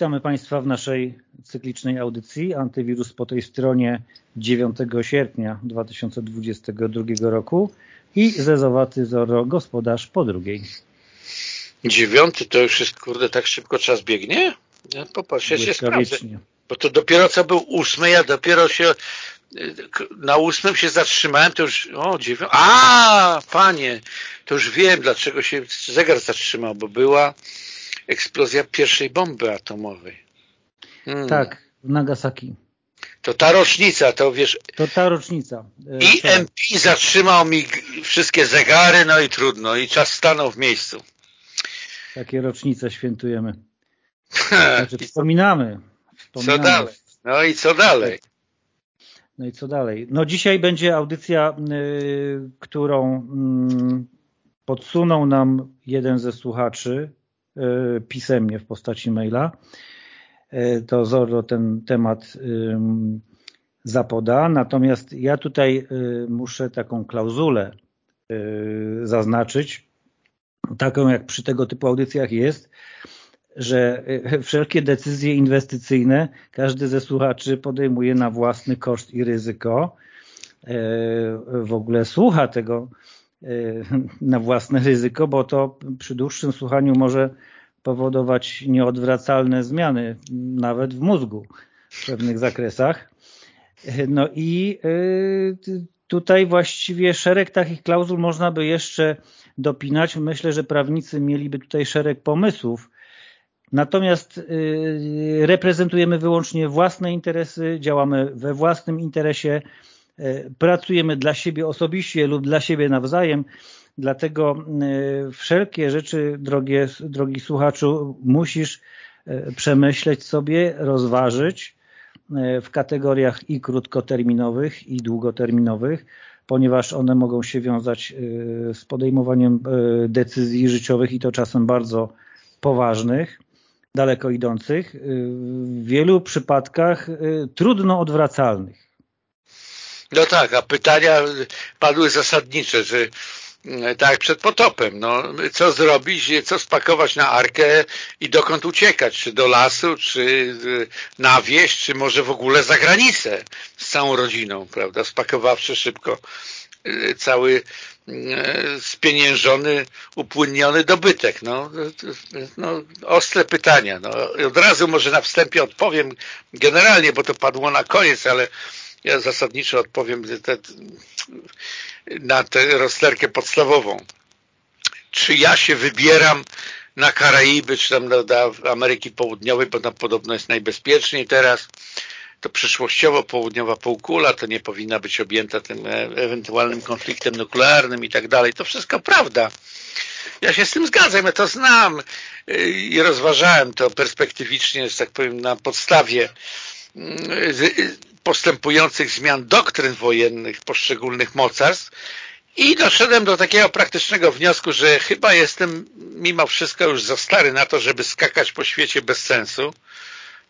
Witamy Państwa w naszej cyklicznej audycji Antywirus po tej stronie 9 sierpnia 2022 roku i Zezowaty Zoro, gospodarz po drugiej. Dziewiąty to już jest, kurde, tak szybko czas biegnie? Ja popatrz, ja się sprawdzę. Bo to dopiero co był ósmy, ja dopiero się na ósmym się zatrzymałem, to już, o, dziewiąty, a, panie, to już wiem, dlaczego się zegar zatrzymał, bo była eksplozja pierwszej bomby atomowej. Hmm. Tak, w Nagasaki. To ta rocznica, to wiesz... To ta rocznica. I e, MP zatrzymał mi wszystkie zegary, no i trudno, i czas stanął w miejscu. Takie rocznice świętujemy. Znaczy, wspominamy. wspominamy. Co dalej? No i co dalej? No i co dalej? No dzisiaj będzie audycja, y, którą y, podsunął nam jeden ze słuchaczy, pisemnie w postaci maila, e, to Zorro ten temat zapoda. Natomiast ja tutaj e, muszę taką klauzulę zaznaczyć, taką jak przy tego typu audycjach jest, że wszelkie decyzje inwestycyjne każdy ze słuchaczy podejmuje na własny koszt i ryzyko. W ogóle słucha tego na własne ryzyko, bo to przy dłuższym słuchaniu może powodować nieodwracalne zmiany, nawet w mózgu w pewnych zakresach. No i y, tutaj właściwie szereg takich klauzul można by jeszcze dopinać. Myślę, że prawnicy mieliby tutaj szereg pomysłów. Natomiast y, reprezentujemy wyłącznie własne interesy, działamy we własnym interesie, y, pracujemy dla siebie osobiście lub dla siebie nawzajem. Dlatego e, wszelkie rzeczy, drogie, drogi słuchaczu, musisz e, przemyśleć sobie, rozważyć e, w kategoriach i krótkoterminowych, i długoterminowych, ponieważ one mogą się wiązać z podejmowaniem decyzji życiowych i to czasem bardzo poważnych, daleko idących, w wielu przypadkach trudno odwracalnych. No tak, a pytania padły zasadnicze, że E, tak przed potopem. No, co zrobić, co spakować na arkę i dokąd uciekać? Czy do lasu, czy e, na wieś, czy może w ogóle za granicę z całą rodziną, prawda? Spakowawszy szybko e, cały spieniężony, upłynniony dobytek. No, no, ostre pytania. No, od razu może na wstępie odpowiem generalnie, bo to padło na koniec, ale ja zasadniczo odpowiem na tę rozterkę podstawową. Czy ja się wybieram na Karaiby, czy tam do, do Ameryki Południowej, bo tam podobno jest najbezpieczniej teraz, to przyszłościowo południowa półkula to nie powinna być objęta tym e, ewentualnym konfliktem nuklearnym i tak dalej. To wszystko prawda. Ja się z tym zgadzam, ja to znam i rozważałem to perspektywicznie, że tak powiem, na podstawie mm, postępujących zmian doktryn wojennych poszczególnych mocarstw i doszedłem do takiego praktycznego wniosku, że chyba jestem mimo wszystko już za stary na to, żeby skakać po świecie bez sensu.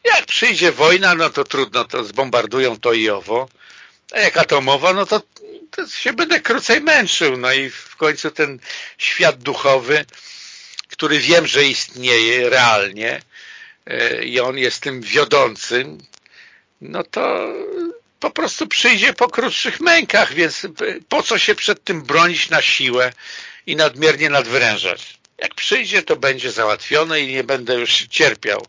Jak przyjdzie wojna, no to trudno, to zbombardują to i owo. A jak atomowa, no to, to się będę krócej męczył. No i w końcu ten świat duchowy, który wiem, że istnieje realnie e, i on jest tym wiodącym, no to po prostu przyjdzie po krótszych mękach, więc po co się przed tym bronić na siłę i nadmiernie nadwyrężać? Jak przyjdzie, to będzie załatwione i nie będę już cierpiał.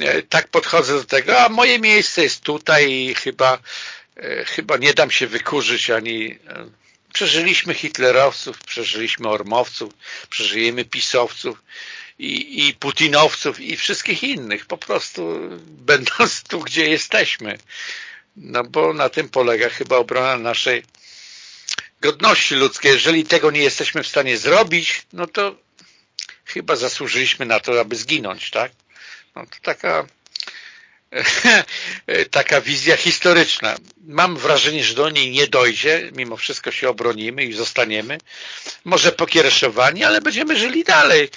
E, tak podchodzę do tego, a moje miejsce jest tutaj i chyba, e, chyba nie dam się wykurzyć ani... E, przeżyliśmy hitlerowców, przeżyliśmy ormowców, przeżyjemy pisowców i, i putinowców i wszystkich innych, po prostu będąc tu, gdzie jesteśmy. No bo na tym polega chyba obrona naszej godności ludzkiej. Jeżeli tego nie jesteśmy w stanie zrobić, no to chyba zasłużyliśmy na to, aby zginąć, tak? No to taka taka wizja historyczna. Mam wrażenie, że do niej nie dojdzie, mimo wszystko się obronimy i zostaniemy. Może pokiereszowani, ale będziemy żyli dalej.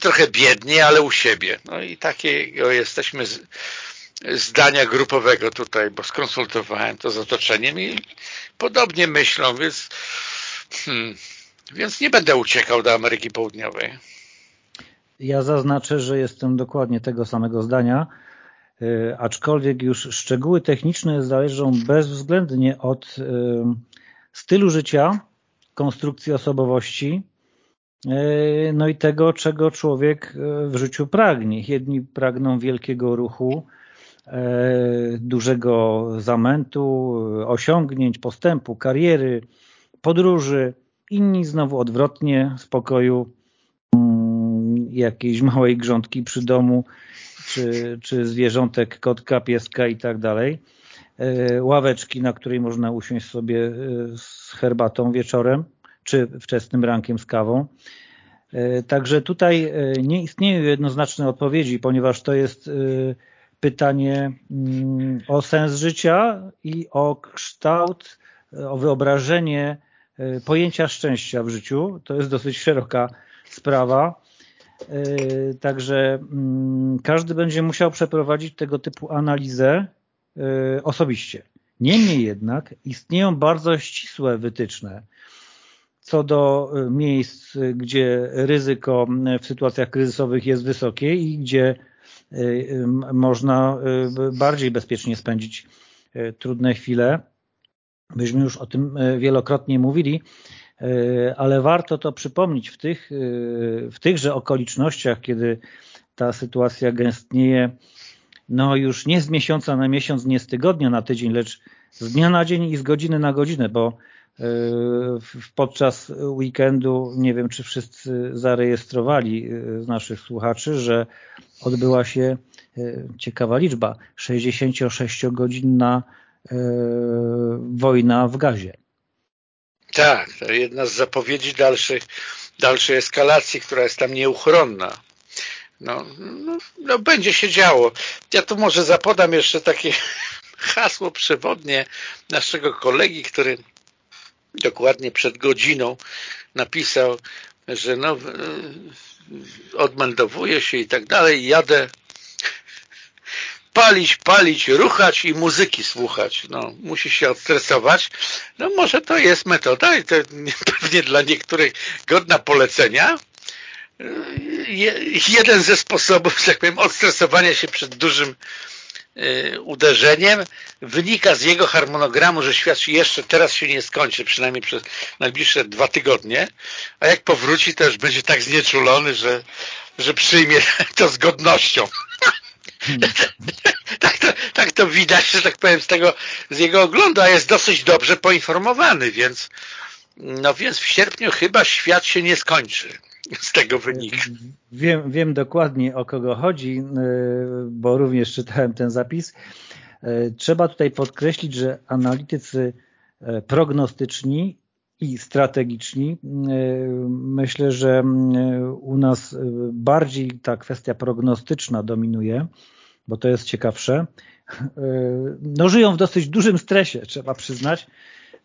Trochę biednie, ale u siebie. No i takiego jesteśmy zdania grupowego tutaj, bo skonsultowałem to z otoczeniem i podobnie myślą, więc, hmm, więc nie będę uciekał do Ameryki Południowej. Ja zaznaczę, że jestem dokładnie tego samego zdania, aczkolwiek już szczegóły techniczne zależą bezwzględnie od stylu życia, konstrukcji osobowości, no i tego, czego człowiek w życiu pragnie. Jedni pragną wielkiego ruchu, dużego zamętu, osiągnięć, postępu, kariery, podróży, inni znowu odwrotnie, spokoju, mm, jakiejś małej grządki przy domu, czy, czy zwierzątek, kotka, pieska i tak dalej. E, ławeczki, na której można usiąść sobie e, z herbatą wieczorem, czy wczesnym rankiem z kawą. E, także tutaj nie istnieją jednoznaczne odpowiedzi, ponieważ to jest pytanie mm, o sens życia i o kształt, o wyobrażenie pojęcia szczęścia w życiu. To jest dosyć szeroka sprawa. E, także mm, każdy będzie musiał przeprowadzić tego typu analizę e, osobiście. Niemniej jednak istnieją bardzo ścisłe wytyczne co do miejsc, gdzie ryzyko w sytuacjach kryzysowych jest wysokie i gdzie można bardziej bezpiecznie spędzić trudne chwile Myśmy już o tym wielokrotnie mówili, ale warto to przypomnieć w, tych, e, w tychże okolicznościach, kiedy ta sytuacja gęstnieje, no już nie z miesiąca na miesiąc, nie z tygodnia na tydzień, lecz z dnia na dzień i z godziny na godzinę, bo podczas weekendu, nie wiem czy wszyscy zarejestrowali z naszych słuchaczy, że odbyła się ciekawa liczba, 66-godzinna E, wojna w gazie. Tak, to jedna z zapowiedzi dalszych, dalszej eskalacji, która jest tam nieuchronna. No, no, no, będzie się działo. Ja tu może zapodam jeszcze takie hasło przewodnie naszego kolegi, który dokładnie przed godziną napisał, że no, odmeldowuje się i tak dalej, jadę palić, palić, ruchać i muzyki słuchać. No, musi się odstresować. No może to jest metoda i to pewnie dla niektórych godna polecenia. jeden ze sposobów, że tak powiem, odstresowania się przed dużym y, uderzeniem wynika z jego harmonogramu, że świat jeszcze teraz się nie skończy, przynajmniej przez najbliższe dwa tygodnie, a jak powróci, to już będzie tak znieczulony, że, że przyjmie to z godnością. tak, to, tak to widać, że tak powiem, z tego, z jego oglądu, a jest dosyć dobrze poinformowany, więc no więc w sierpniu chyba świat się nie skończy z tego wynika. Wiem, wiem dokładnie o kogo chodzi, e, bo również czytałem ten zapis. E, trzeba tutaj podkreślić, że analitycy e, prognostyczni i strategiczni. Myślę, że u nas bardziej ta kwestia prognostyczna dominuje, bo to jest ciekawsze, no żyją w dosyć dużym stresie, trzeba przyznać,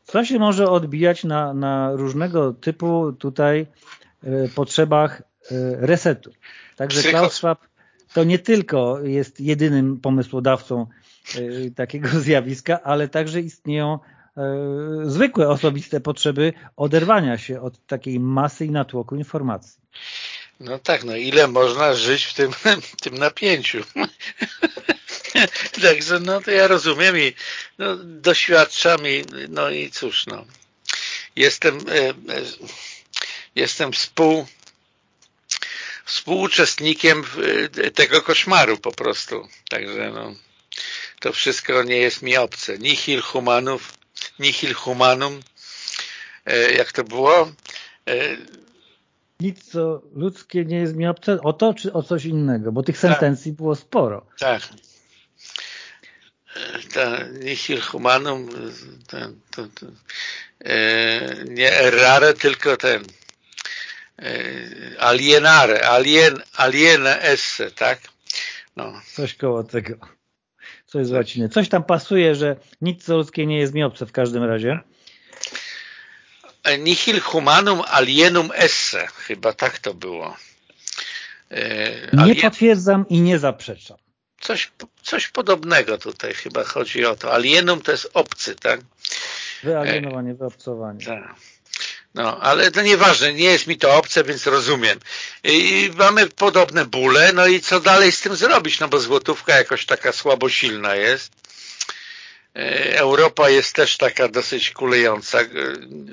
co się może odbijać na, na różnego typu tutaj e, potrzebach e, resetu. Także Klaus Schwab to nie tylko jest jedynym pomysłodawcą e, takiego zjawiska, ale także istnieją zwykłe osobiste potrzeby oderwania się od takiej masy i natłoku informacji. No tak, no ile można żyć w tym, tym napięciu. Także no to ja rozumiem i no, doświadczam i no i cóż no. Jestem e, e, jestem współ współuczestnikiem e, tego koszmaru po prostu. Także no to wszystko nie jest mi obce. Nihil humanów, nihil humanum jak to było? nic co ludzkie nie jest mi obce, o to czy o coś innego, bo tych tak. sentencji było sporo. Tak. Ta nihil humanum ten, to, to, e, nie errare, tylko ten e, alienare, alien, aliene esse, tak? No. Coś koło tego. Coś z łaciny. Coś tam pasuje, że nic co ludzkie nie jest mi obce w każdym razie. Nihil humanum alienum esse. Chyba tak to było. E, nie potwierdzam i nie zaprzeczam. Coś, coś podobnego tutaj chyba chodzi o to. Alienum to jest obcy, tak? Wyalienowanie, wyobcowanie. Tak. No, ale to nieważne, nie jest mi to obce, więc rozumiem. I mamy podobne bóle, no i co dalej z tym zrobić? No bo złotówka jakoś taka słabo silna jest. E, Europa jest też taka dosyć kulejąca,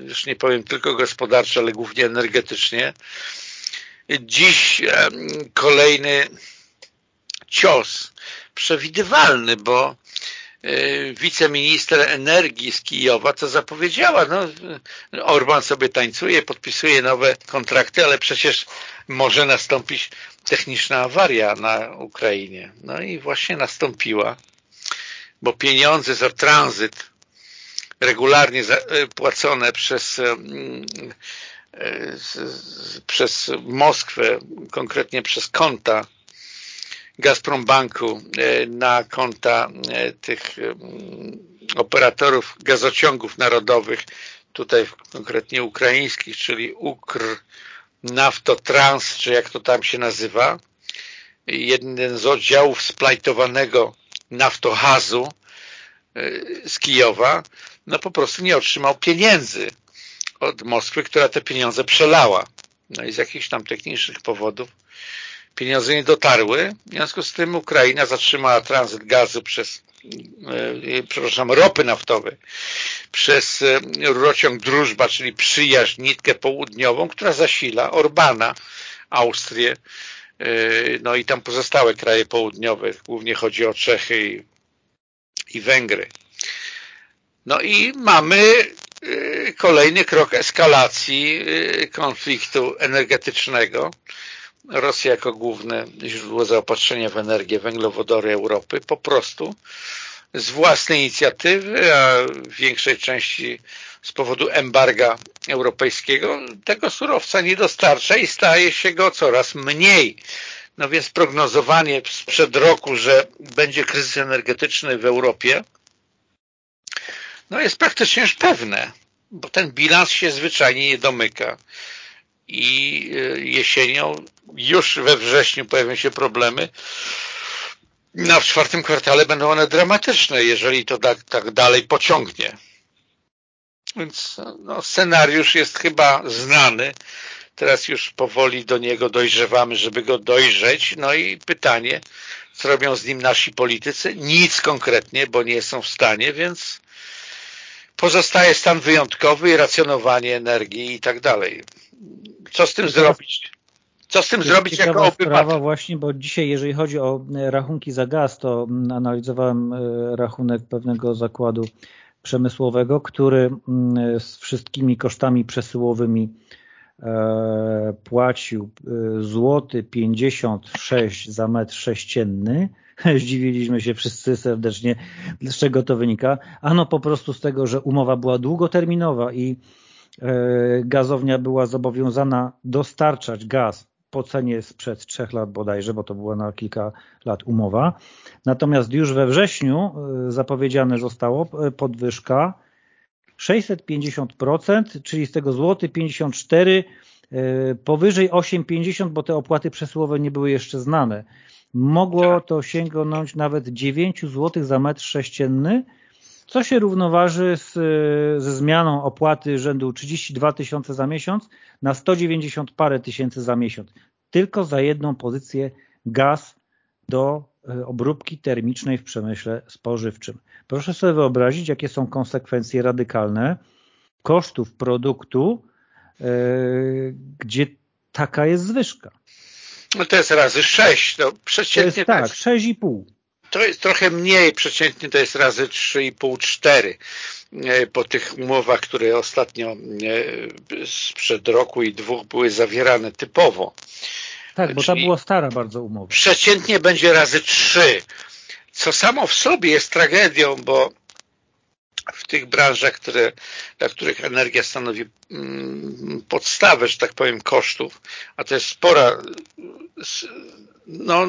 już nie powiem tylko gospodarczo, ale głównie energetycznie. Dziś kolejny cios przewidywalny, bo e, wiceminister energii z Kijowa co zapowiedziała, no, Orban sobie tańcuje, podpisuje nowe kontrakty, ale przecież może nastąpić techniczna awaria na Ukrainie. No i właśnie nastąpiła, bo pieniądze za tranzyt regularnie e, płacone przez e, przez Moskwę, konkretnie przez konta Gazprom Banku e, na konta e, tych e, operatorów gazociągów narodowych, tutaj konkretnie ukraińskich, czyli Ukr, Naftotrans, czy jak to tam się nazywa, jeden z oddziałów splajtowanego naftohazu z Kijowa, no po prostu nie otrzymał pieniędzy od Moskwy, która te pieniądze przelała. No i z jakichś tam technicznych powodów pieniądze nie dotarły. W związku z tym Ukraina zatrzymała tranzyt gazu przez e, przepraszam, ropy naftowej przez e, rurociąg Drużba, czyli przyjaźń, nitkę południową, która zasila Orbana, Austrię, e, no i tam pozostałe kraje południowe, głównie chodzi o Czechy i, i Węgry. No i mamy kolejny krok eskalacji konfliktu energetycznego, Rosja jako główne źródło zaopatrzenia w energię, węglowodory Europy po prostu z własnej inicjatywy, a w większej części z powodu embarga europejskiego tego surowca nie dostarcza i staje się go coraz mniej. No więc prognozowanie sprzed roku, że będzie kryzys energetyczny w Europie no jest praktycznie już pewne, bo ten bilans się zwyczajnie nie domyka i e, jesienią, już we wrześniu pojawią się problemy. Na w czwartym kwartale będą one dramatyczne, jeżeli to tak, tak dalej pociągnie. Więc no, scenariusz jest chyba znany. Teraz już powoli do niego dojrzewamy, żeby go dojrzeć. No i pytanie, co robią z nim nasi politycy? Nic konkretnie, bo nie są w stanie, więc pozostaje stan wyjątkowy i racjonowanie energii i tak dalej co z tym zrobić? Co z tym zrobić jako obywatel? sprawa właśnie, bo dzisiaj jeżeli chodzi o e, rachunki za gaz, to mm, analizowałem e, rachunek pewnego zakładu przemysłowego, który mm, z wszystkimi kosztami przesyłowymi e, płacił złoty 56 za metr sześcienny. Zdziwiliśmy się wszyscy serdecznie, z czego to wynika. Ano po prostu z tego, że umowa była długoterminowa i E, gazownia była zobowiązana dostarczać gaz po cenie sprzed trzech lat bodajże, bo to była na kilka lat umowa. Natomiast już we wrześniu e, zapowiedziane zostało e, podwyżka 650%, czyli z tego złoty 54 powyżej 8,50, bo te opłaty przesyłowe nie były jeszcze znane. Mogło to sięgnąć nawet 9 zł za metr sześcienny, co się równoważy z, ze zmianą opłaty rzędu 32 tysiące za miesiąc na 190 parę tysięcy za miesiąc. Tylko za jedną pozycję gaz do e, obróbki termicznej w przemyśle spożywczym. Proszę sobie wyobrazić, jakie są konsekwencje radykalne kosztów produktu, yy, gdzie taka jest zwyżka. No to jest razy 6. No, przeciętnie to jest tak, 6,5 to jest trochę mniej, przeciętnie to jest razy 3,5-4 e, po tych umowach, które ostatnio e, sprzed roku i dwóch były zawierane typowo. Tak, bo ta była stara bardzo umowa. Przeciętnie będzie razy 3, co samo w sobie jest tragedią, bo w tych branżach, które, dla których energia stanowi mm, podstawę, że tak powiem, kosztów, a to jest spora no,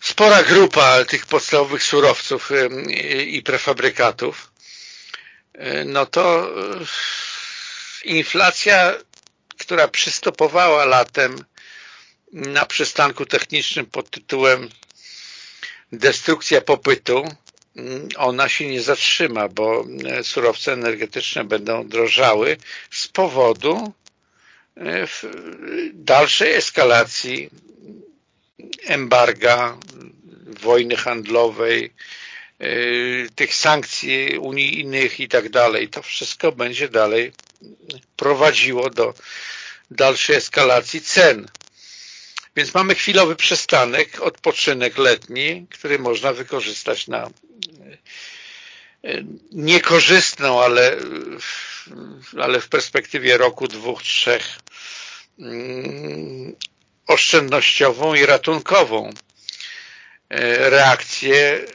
spora grupa tych podstawowych surowców i prefabrykatów, no to inflacja, która przystopowała latem na przystanku technicznym pod tytułem destrukcja popytu, ona się nie zatrzyma, bo e, surowce energetyczne będą drożały z powodu e, dalszej eskalacji embarga, wojny handlowej, e, tych sankcji unijnych i tak dalej. To wszystko będzie dalej prowadziło do dalszej eskalacji cen. Więc mamy chwilowy przestanek, odpoczynek letni, który można wykorzystać na niekorzystną, ale, ale w perspektywie roku, dwóch, trzech mm, oszczędnościową i ratunkową e, reakcję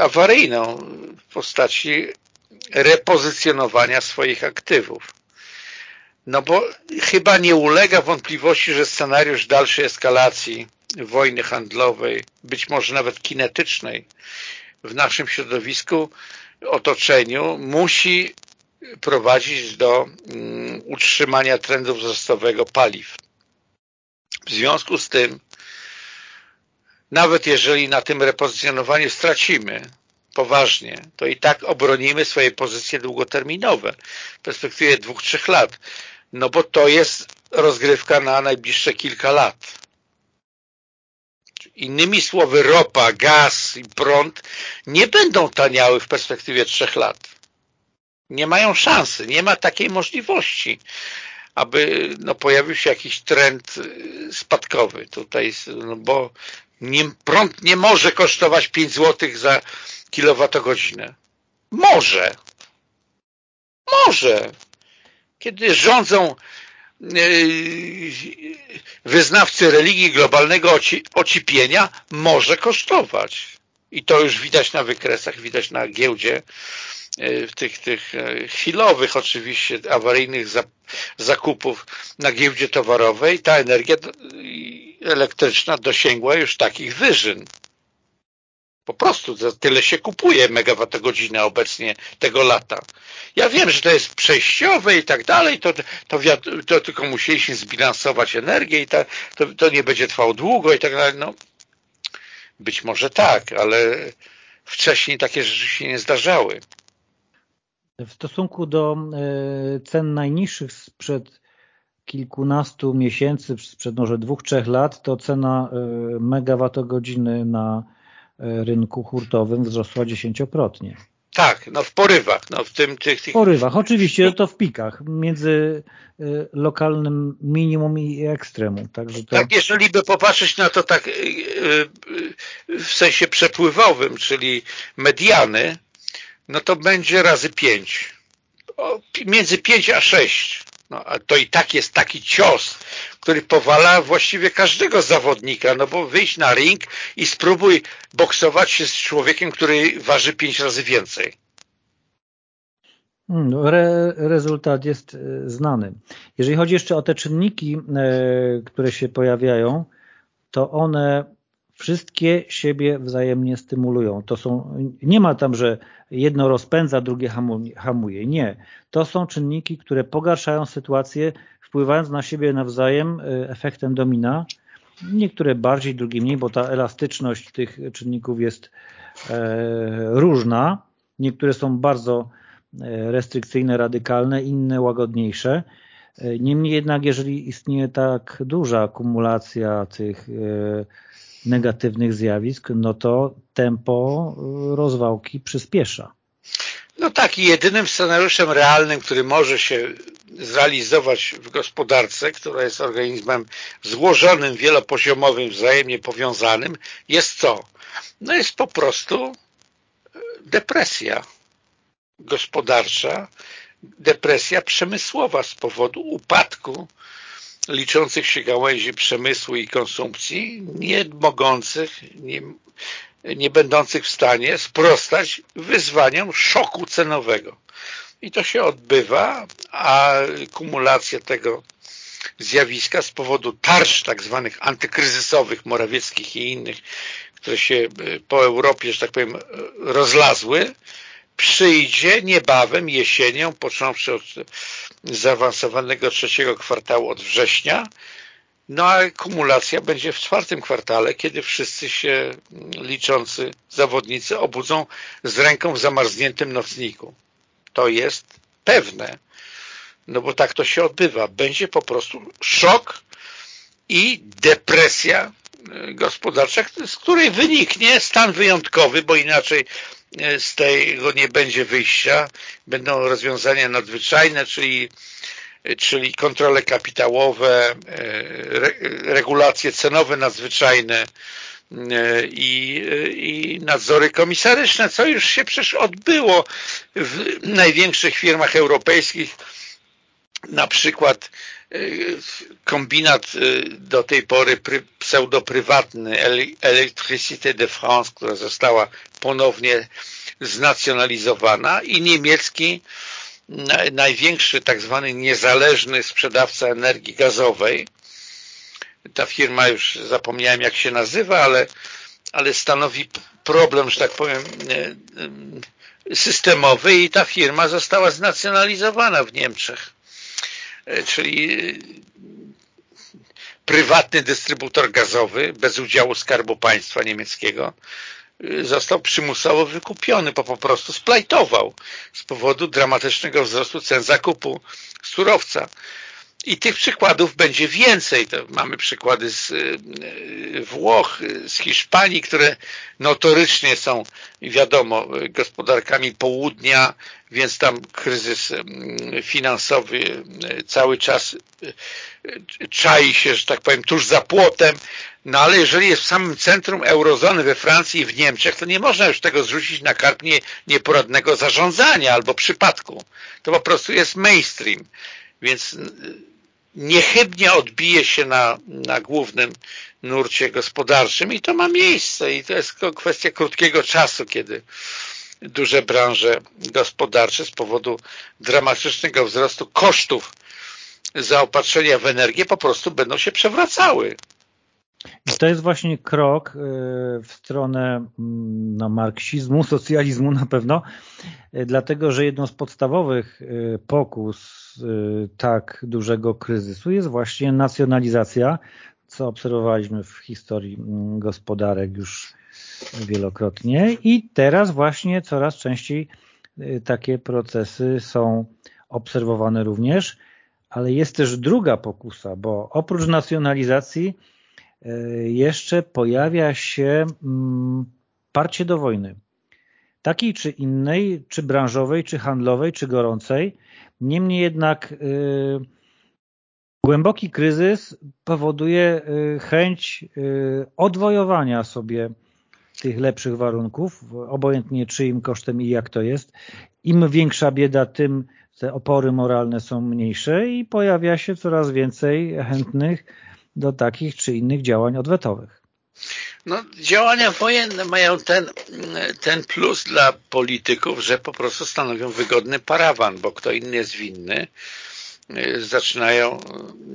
awaryjną w postaci repozycjonowania swoich aktywów. No bo chyba nie ulega wątpliwości, że scenariusz dalszej eskalacji wojny handlowej, być może nawet kinetycznej w naszym środowisku, otoczeniu musi prowadzić do um, utrzymania trendu wzrostowego paliw. W związku z tym, nawet jeżeli na tym repozycjonowaniu stracimy poważnie, to i tak obronimy swoje pozycje długoterminowe w perspektywie dwóch, trzech lat. No bo to jest rozgrywka na najbliższe kilka lat. Innymi słowy, ropa, gaz i prąd nie będą taniały w perspektywie trzech lat. Nie mają szansy, nie ma takiej możliwości, aby no, pojawił się jakiś trend y, spadkowy tutaj, no, bo nie, prąd nie może kosztować 5 zł za kilowatogodzinę. Może. Może kiedy rządzą wyznawcy religii globalnego ocipienia, może kosztować. I to już widać na wykresach, widać na giełdzie, w tych, tych e, chwilowych oczywiście awaryjnych zakupów na giełdzie towarowej. Ta energia elektryczna dosięgła już takich wyżyn. Po prostu za tyle się kupuje megawattogodzinę obecnie tego lata. Ja wiem, że to jest przejściowe i tak dalej, to, to, to tylko musieliśmy zbilansować energię i ta, to, to nie będzie trwało długo i tak dalej. No, być może tak, ale wcześniej takie rzeczy się nie zdarzały. W stosunku do e, cen najniższych sprzed kilkunastu miesięcy, sprzed może dwóch, trzech lat, to cena e, megawattogodziny na rynku hurtowym wzrosła dziesięciokrotnie. Tak, no w porywach. No w tym, tych, tych... Porywach, oczywiście to w pikach, między y, lokalnym minimum i ekstremum. Także to... Tak, jeżeli by popatrzeć na to tak y, w sensie przepływowym, czyli mediany, no to będzie razy pięć. Między pięć a sześć. No, a to i tak jest taki cios, który powala właściwie każdego zawodnika, no bo wyjść na ring i spróbuj boksować się z człowiekiem, który waży pięć razy więcej. Hmm, re, rezultat jest e, znany. Jeżeli chodzi jeszcze o te czynniki, e, które się pojawiają, to one wszystkie siebie wzajemnie stymulują. To są, nie ma tam, że jedno rozpędza, drugie hamuje. Nie. To są czynniki, które pogarszają sytuację, wpływając na siebie nawzajem e, efektem domina. Niektóre bardziej, drugie mniej, bo ta elastyczność tych czynników jest e, różna. Niektóre są bardzo e, restrykcyjne, radykalne, inne łagodniejsze. Niemniej jednak, jeżeli istnieje tak duża akumulacja tych negatywnych zjawisk, no to tempo rozwałki przyspiesza. No tak jedynym scenariuszem realnym, który może się zrealizować w gospodarce, która jest organizmem złożonym, wielopoziomowym, wzajemnie powiązanym, jest co? No jest po prostu depresja gospodarcza, depresja przemysłowa z powodu upadku liczących się gałęzi przemysłu i konsumpcji, nie mogących, nie, nie będących w stanie sprostać wyzwaniom szoku cenowego. I to się odbywa, a kumulacja tego zjawiska z powodu tarcz tak zwanych antykryzysowych, morawieckich i innych, które się e, po Europie, że tak powiem, e, rozlazły, przyjdzie niebawem jesienią, począwszy od zaawansowanego trzeciego kwartału od września, no a kumulacja będzie w czwartym kwartale, kiedy wszyscy się liczący zawodnicy obudzą z ręką w zamarzniętym nocniku. To jest pewne. No bo tak to się odbywa. Będzie po prostu szok i depresja e, gospodarcza, z której wyniknie stan wyjątkowy, bo inaczej e, z tego nie będzie wyjścia. Będą rozwiązania nadzwyczajne, czyli czyli kontrole kapitałowe, regulacje cenowe nadzwyczajne, E, i, i nadzory komisaryczne, co już się przecież odbyło w największych firmach europejskich, na przykład kombinat do tej pory pseudoprywatny Electricité de France, która została ponownie znacjonalizowana i niemiecki największy tak zwany niezależny sprzedawca energii gazowej, ta firma już zapomniałem jak się nazywa, ale, ale stanowi problem, że tak powiem systemowy i ta firma została znacjonalizowana w Niemczech. E, czyli e, prywatny dystrybutor gazowy bez udziału Skarbu Państwa niemieckiego. e, został przymusowo wykupiony, bo po prostu splajtował z powodu dramatycznego wzrostu cen zakupu surowca. I tych przykładów będzie więcej. To mamy przykłady z y, Włoch, z Hiszpanii, które notorycznie są, wiadomo, gospodarkami południa, więc tam kryzys y, finansowy y, cały czas czai się, że tak powiem, tuż za płotem. No ale jeżeli jest w samym centrum eurozony we Francji i w Niemczech, to nie można już tego zrzucić na karp nie, nieporadnego zarządzania albo przypadku. To po prostu jest mainstream. Więc niechybnie odbije się na, na głównym nurcie gospodarczym i to ma miejsce i to jest kwestia krótkiego czasu, kiedy duże branże gospodarcze z powodu dramatycznego wzrostu kosztów zaopatrzenia w energię po prostu będą się przewracały. I to jest właśnie krok y, w stronę mm, no, marksizmu, socjalizmu na pewno, y, dlatego że jedną z podstawowych y, pokus tak dużego kryzysu jest właśnie nacjonalizacja, co obserwowaliśmy w historii mm, gospodarek już wielokrotnie i teraz właśnie coraz częściej takie procesy są obserwowane również, ale jest też druga pokusa, bo oprócz nacjonalizacji E, jeszcze pojawia się mm, parcie do wojny. Takiej czy innej, czy branżowej, czy handlowej, czy gorącej. Niemniej jednak e, głęboki kryzys powoduje e, chęć odwojowania sobie tych lepszych warunków, obojętnie czyim kosztem i jak to jest. Im większa bieda, tym te opory moralne są mniejsze i pojawia się coraz więcej chętnych do takich czy innych działań odwetowych. No, działania wojenne mają ten, ten plus dla polityków, że po prostu stanowią wygodny parawan, bo kto inny jest winny. Zaczynają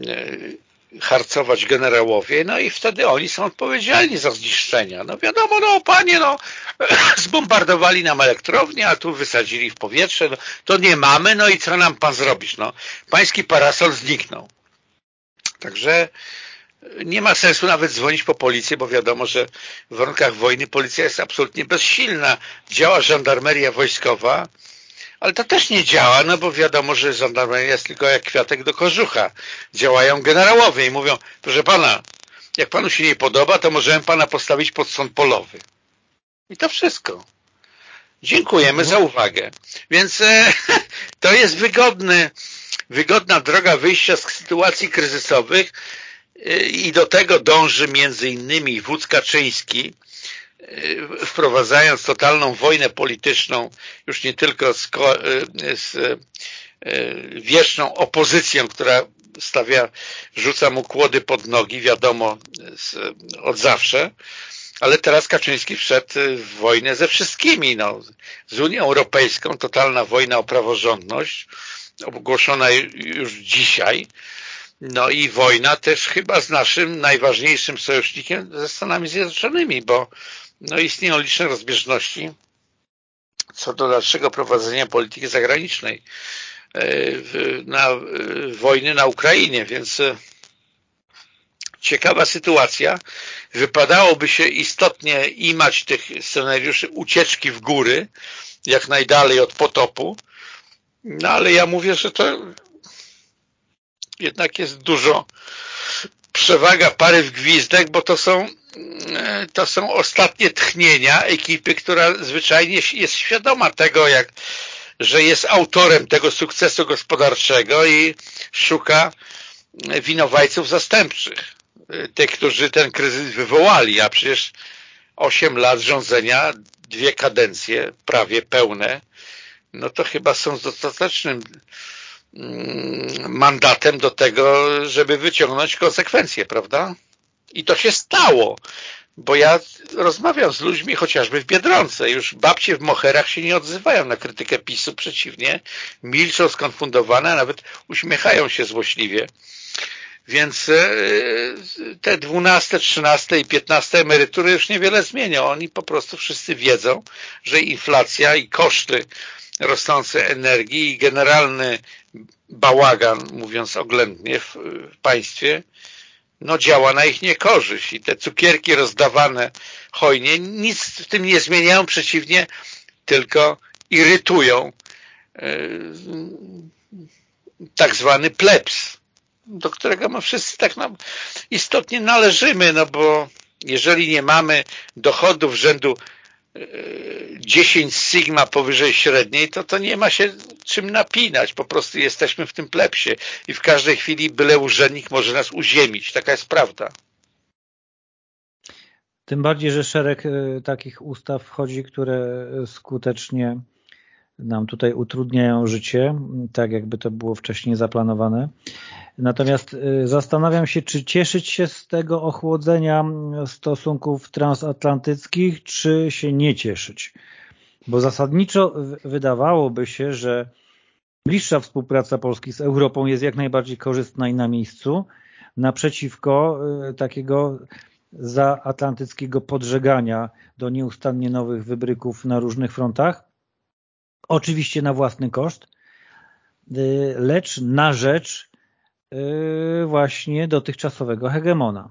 e, harcować generałowie, no i wtedy oni są odpowiedzialni za zniszczenia. No wiadomo, no panie, no zbombardowali nam elektrownię, a tu wysadzili w powietrze, no, to nie mamy, no i co nam pan zrobić? No, pański parasol zniknął. Także nie ma sensu nawet dzwonić po policję, bo wiadomo, że w warunkach wojny policja jest absolutnie bezsilna. Działa żandarmeria wojskowa, ale to też nie działa, no bo wiadomo, że żandarmeria jest tylko jak kwiatek do kożucha. Działają generałowie i mówią, proszę pana, jak panu się nie podoba, to możemy pana postawić pod sąd polowy. I to wszystko. Dziękujemy za uwagę. Więc e, to jest wygodny, wygodna droga wyjścia z sytuacji kryzysowych, i do tego dąży między innymi wódz Kaczyński, e, wprowadzając totalną wojnę polityczną już nie tylko z, e, z e, wieczną opozycją, która stawia, rzuca mu kłody pod nogi, wiadomo, z, od zawsze, ale teraz Kaczyński wszedł w wojnę ze wszystkimi, no, z Unią Europejską, totalna wojna o praworządność, ogłoszona już dzisiaj, no i wojna też chyba z naszym najważniejszym sojusznikiem ze Stanami Zjednoczonymi, bo no istnieją liczne rozbieżności co do dalszego prowadzenia polityki zagranicznej e, na wojny na Ukrainie, więc e, ciekawa sytuacja. Wypadałoby się istotnie imać tych scenariuszy ucieczki w góry, jak najdalej od potopu, no ale ja mówię, że to jednak jest dużo przewaga pary w gwizdek, bo to są to są ostatnie tchnienia ekipy, która zwyczajnie jest świadoma tego, jak, że jest autorem tego sukcesu gospodarczego i szuka winowajców zastępczych. Tych, którzy ten kryzys wywołali, a przecież 8 lat rządzenia, dwie kadencje prawie pełne, no to chyba są dostatecznym mandatem do tego, żeby wyciągnąć konsekwencje, prawda? I to się stało, bo ja rozmawiam z ludźmi chociażby w Biedronce. Już babcie w moherach się nie odzywają na krytykę PiSu, przeciwnie, milczą skonfundowane, a nawet uśmiechają się złośliwie. Więc e, te dwunaste, trzynaste i piętnaste emerytury już niewiele zmienią. Oni po prostu wszyscy wiedzą, że inflacja i koszty rosnące energii i generalny bałagan, mówiąc oględnie w państwie, no działa na ich niekorzyść i te cukierki rozdawane hojnie nic w tym nie zmieniają, przeciwnie, tylko irytują yy, tak zwany plebs, do którego my wszyscy tak nam istotnie należymy, no bo jeżeli nie mamy dochodów rzędu 10 sigma powyżej średniej, to to nie ma się czym napinać. Po prostu jesteśmy w tym plepsie i w każdej chwili byle urzędnik może nas uziemić. Taka jest prawda. Tym bardziej, że szereg e, takich ustaw wchodzi, które skutecznie nam tutaj utrudniają życie, tak jakby to było wcześniej zaplanowane. Natomiast y, zastanawiam się, czy cieszyć się z tego ochłodzenia stosunków transatlantyckich, czy się nie cieszyć. Bo zasadniczo wydawałoby się, że bliższa współpraca Polski z Europą jest jak najbardziej korzystna i na miejscu, naprzeciwko y, takiego zaatlantyckiego podżegania do nieustannie nowych wybryków na różnych frontach, oczywiście na własny koszt, y, lecz na rzecz y, właśnie dotychczasowego hegemona.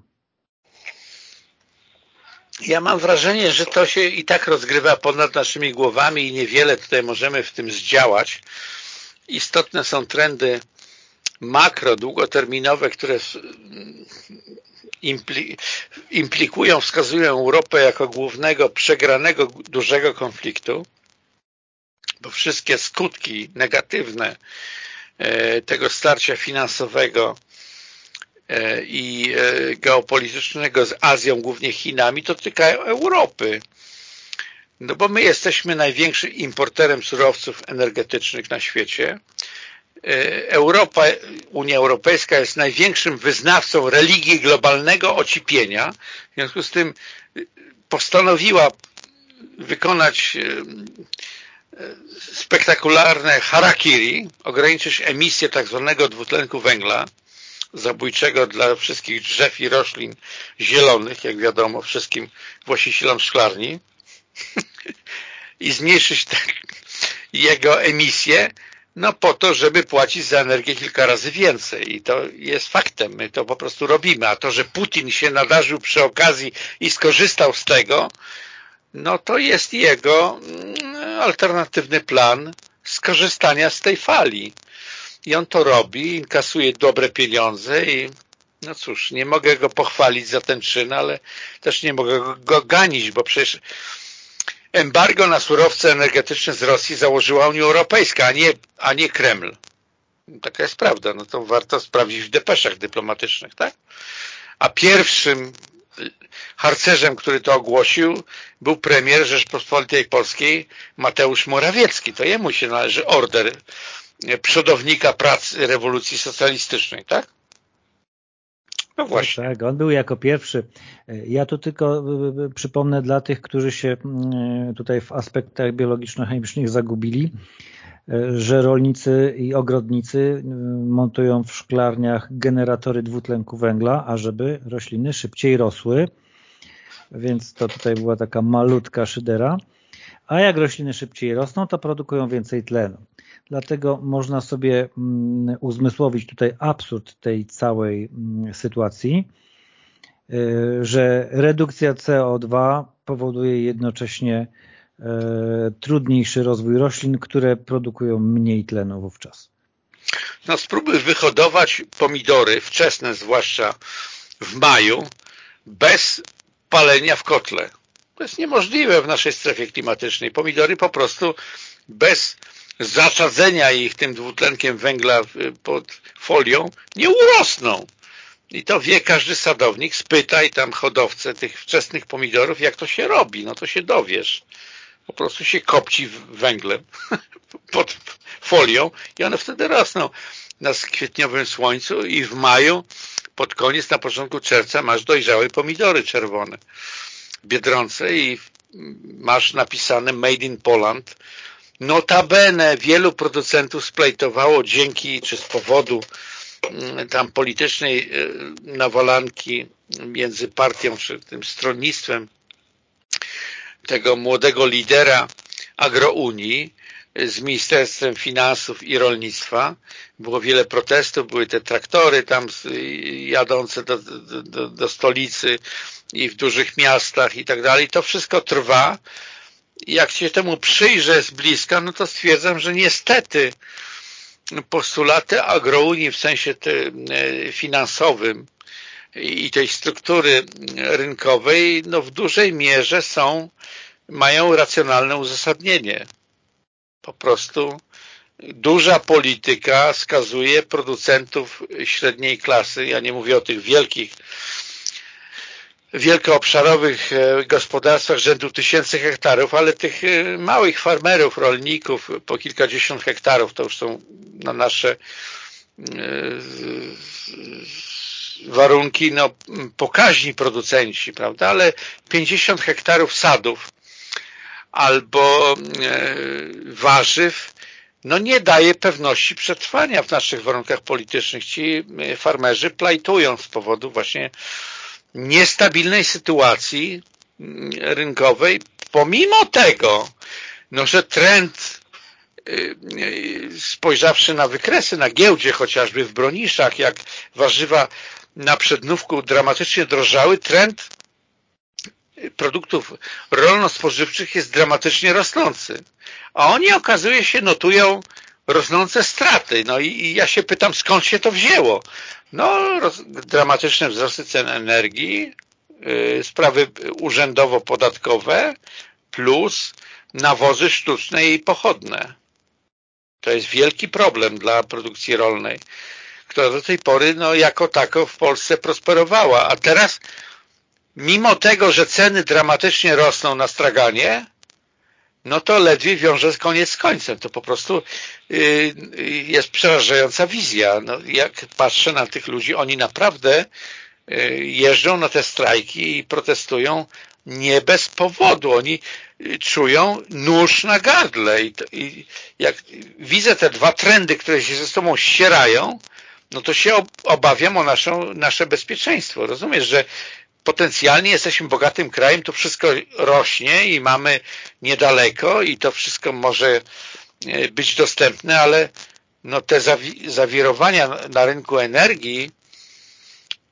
Ja mam wrażenie, że to się i tak rozgrywa ponad naszymi głowami i niewiele tutaj możemy w tym zdziałać. Istotne są trendy makro, długoterminowe, które implikują, wskazują Europę jako głównego, przegranego dużego konfliktu wszystkie skutki negatywne e, tego starcia finansowego e, i e, geopolitycznego z Azją, głównie Chinami, dotykają Europy. No bo my jesteśmy największym importerem surowców energetycznych na świecie. Europa, Unia Europejska jest największym wyznawcą religii globalnego ocipienia. W związku z tym postanowiła wykonać spektakularne harakiri, ograniczyć emisję tak zwanego dwutlenku węgla, zabójczego dla wszystkich drzew i roślin zielonych, jak wiadomo, wszystkim właścicielom szklarni i zmniejszyć tak jego emisję, no po to, żeby płacić za energię kilka razy więcej. I to jest faktem, my to po prostu robimy. A to, że Putin się nadarzył przy okazji i skorzystał z tego, no to jest jego mm, alternatywny plan skorzystania z tej fali. I on to robi, inkasuje dobre pieniądze i no cóż, nie mogę go pochwalić za ten czyn, ale też nie mogę go ganić, bo przecież embargo na surowce energetyczne z Rosji założyła Unia Europejska, a nie, a nie Kreml. Taka jest prawda, no to warto sprawdzić w depeszach dyplomatycznych, tak? A pierwszym harcerzem, który to ogłosił, był premier Rzeczpospolitej Polskiej Mateusz Morawiecki. To jemu się należy order przodownika pracy rewolucji socjalistycznej, tak? No właśnie. Tak, on był jako pierwszy. Ja tu tylko y, y, przypomnę dla tych, którzy się y, tutaj w aspektach biologiczno-chemicznych zagubili, że rolnicy i ogrodnicy montują w szklarniach generatory dwutlenku węgla, ażeby rośliny szybciej rosły, więc to tutaj była taka malutka szydera. A jak rośliny szybciej rosną, to produkują więcej tlenu. Dlatego można sobie mm, uzmysłowić tutaj absurd tej całej mm, sytuacji. że redukcja CO2 powoduje jednocześnie trudniejszy rozwój roślin, które produkują mniej tlenu wówczas. No spróbuj wyhodować pomidory, wczesne zwłaszcza w maju, bez palenia w kotle. To jest niemożliwe w naszej strefie klimatycznej. Pomidory po prostu bez zaczadzenia ich tym dwutlenkiem węgla pod folią nie urosną. I to wie każdy sadownik, spytaj tam hodowcę tych wczesnych pomidorów, jak to się robi, no to się dowiesz. Po prostu się kopci węglem pod folią i one wtedy rosną na kwietniowym słońcu i w maju, pod koniec, na początku czerwca masz dojrzałe pomidory czerwone, biedronce i masz napisane Made in Poland. Notabene wielu producentów splejtowało dzięki, czy z powodu mm, tam politycznej e, nawalanki między partią, czy tym stronnictwem tego młodego lidera agrounii, z Ministerstwem Finansów i Rolnictwa. Było wiele protestów, były te traktory tam jadące do, do, do stolicy i w dużych miastach i tak dalej. To wszystko trwa. Jak się temu przyjrzę z bliska, no to stwierdzam, że niestety postulaty agrounii w sensie e, finansowym i tej struktury rynkowej no w dużej mierze są, mają racjonalne uzasadnienie. Po prostu duża polityka skazuje producentów średniej klasy, ja nie mówię o tych wielkich wielkoobszarowych e, gospodarstwach rzędu tysięcy hektarów, ale tych e, małych farmerów, rolników po kilkadziesiąt hektarów, to już są na nasze e, warunki, no pokaźni producenci, prawda, ale 50 hektarów sadów albo e, warzyw, no nie daje pewności przetrwania w naszych warunkach politycznych. Ci e, farmerzy plajtują z powodu właśnie niestabilnej sytuacji mm, rynkowej, pomimo tego, no, że trend e, spojrzawszy na wykresy na giełdzie, chociażby w broniszach, jak warzywa na przednówku dramatycznie drożały, trend produktów rolno-spożywczych jest dramatycznie rosnący. A oni okazuje się notują rosnące straty. No i, i ja się pytam, skąd się to wzięło? No, roz, dramatyczne wzrosty cen energii, yy, sprawy urzędowo-podatkowe plus nawozy sztuczne i pochodne. To jest wielki problem dla produkcji rolnej, która do tej pory no, jako tako w Polsce prosperowała, a teraz mimo tego, że ceny dramatycznie rosną na straganie, no to ledwie wiąże koniec z końcem. To po prostu yy, jest przerażająca wizja. No, jak patrzę na tych ludzi, oni naprawdę yy, jeżdżą na te strajki i protestują nie bez powodu. Oni yy, czują nóż na gardle i, to, i jak widzę te dwa trendy, które się ze sobą ścierają, no to się obawiam o naszą, nasze bezpieczeństwo. Rozumiesz, że potencjalnie jesteśmy bogatym krajem, to wszystko rośnie i mamy niedaleko i to wszystko może e, być dostępne, ale no te zawi zawirowania na rynku energii,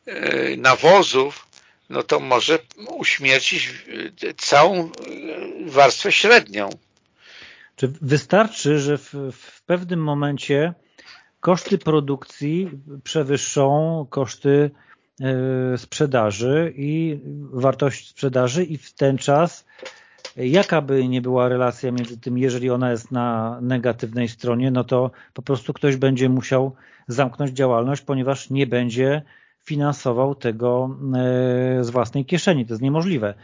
e, nawozów, no to może uśmiercić e, całą warstwę średnią. Czy wystarczy, że w, w pewnym momencie koszty produkcji przewyższą koszty E, sprzedaży i wartość sprzedaży i w ten czas jaka by nie była relacja między tym, jeżeli ona jest na negatywnej stronie, no to po prostu ktoś będzie musiał zamknąć działalność, ponieważ nie będzie finansował tego e, z własnej kieszeni. To jest niemożliwe.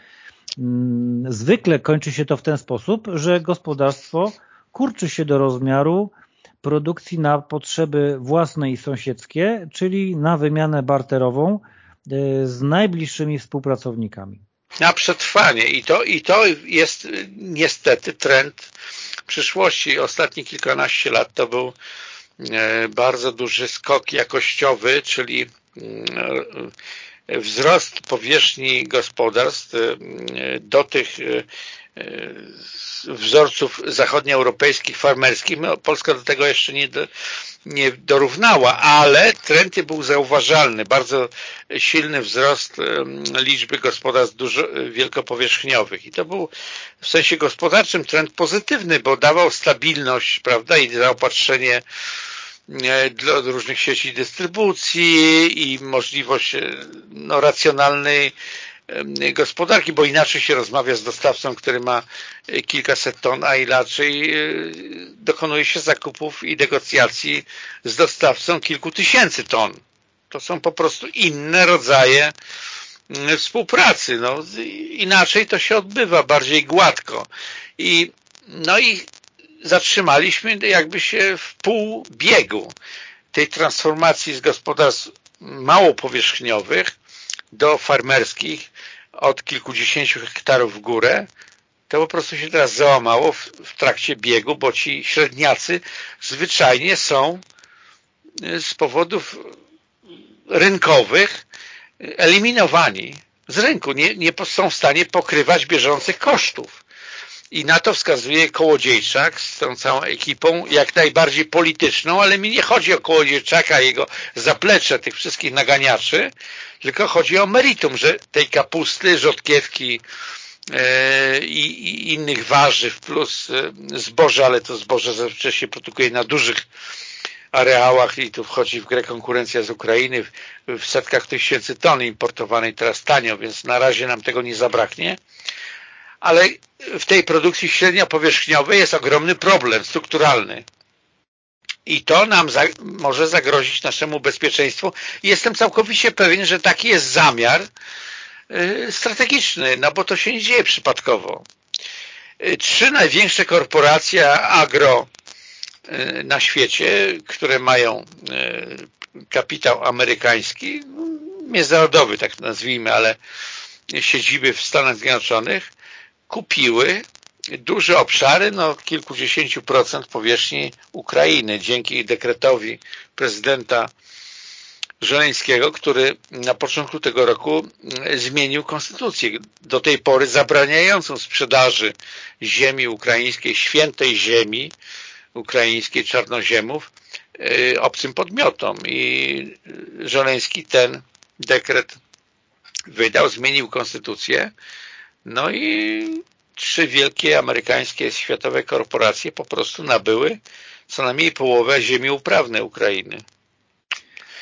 Mm, zwykle kończy się to w ten sposób, że gospodarstwo kurczy się do rozmiaru produkcji na potrzeby własne i sąsiedzkie, czyli na wymianę barterową e, z najbliższymi współpracownikami. Na przetrwanie i to, i to jest e, niestety trend przyszłości. Ostatnie kilkanaście lat to był e, bardzo duży skok jakościowy, czyli wzrost powierzchni gospodarstw do tych wzorców zachodnioeuropejskich, farmerskich. No, Polska do tego jeszcze nie, do, nie dorównała, ale trend był zauważalny. Bardzo silny wzrost liczby gospodarstw dużo, wielkopowierzchniowych. I to był w sensie gospodarczym trend pozytywny, bo dawał stabilność prawda, i zaopatrzenie e, dla różnych sieci dystrybucji i możliwość e, no, racjonalnej gospodarki, bo inaczej się rozmawia z dostawcą, który ma e, kilkaset ton, a inaczej e, dokonuje się zakupów i negocjacji z dostawcą kilku tysięcy ton. To są po prostu inne rodzaje współpracy. No, inaczej to się odbywa, bardziej gładko. I, no i zatrzymaliśmy jakby się w pół biegu tej transformacji z gospodarstw mało powierzchniowych do farmerskich od kilkudziesięciu hektarów w górę, to po prostu się teraz załamało w, w trakcie biegu, bo ci średniacy zwyczajnie są y, z powodów rynkowych eliminowani z rynku. Nie, nie są w stanie pokrywać bieżących kosztów. I na to wskazuje Kołodziejczak z tą całą ekipą, jak najbardziej polityczną, ale mi nie chodzi o Kołodziejczaka, jego zaplecze tych wszystkich naganiaczy, tylko chodzi o meritum, że tej kapusty, rzodkiewki e, i, innych warzyw plus e, zboże, ale to zboże zazwyczaj się produkuje na dużych areałach i tu wchodzi w grę konkurencja z Ukrainy w, w setkach tysięcy ton importowanej teraz tanio, więc na razie nam tego nie zabraknie ale w tej produkcji średniopowierzchniowej jest ogromny problem strukturalny. I to nam za, może zagrozić naszemu bezpieczeństwu. Jestem całkowicie pewien, że taki jest zamiar y, strategiczny, no bo to się nie dzieje przypadkowo. Y, trzy największe korporacje agro y, na świecie, które mają kapitał amerykański, międzynarodowy tak nazwijmy, ale siedziby w Stanach Zjednoczonych, kupiły duże obszary, no kilkudziesięciu procent powierzchni Ukrainy dzięki dekretowi prezydenta Żeleńskiego, który na początku tego roku zmienił konstytucję, do tej pory zabraniającą sprzedaży ziemi ukraińskiej, świętej ziemi ukraińskiej, czarnoziemów, y, obcym podmiotom. I Żeleński ten dekret wydał, zmienił konstytucję, no i trzy wielkie amerykańskie światowe korporacje po prostu nabyły co najmniej połowę ziemi uprawnej Ukrainy.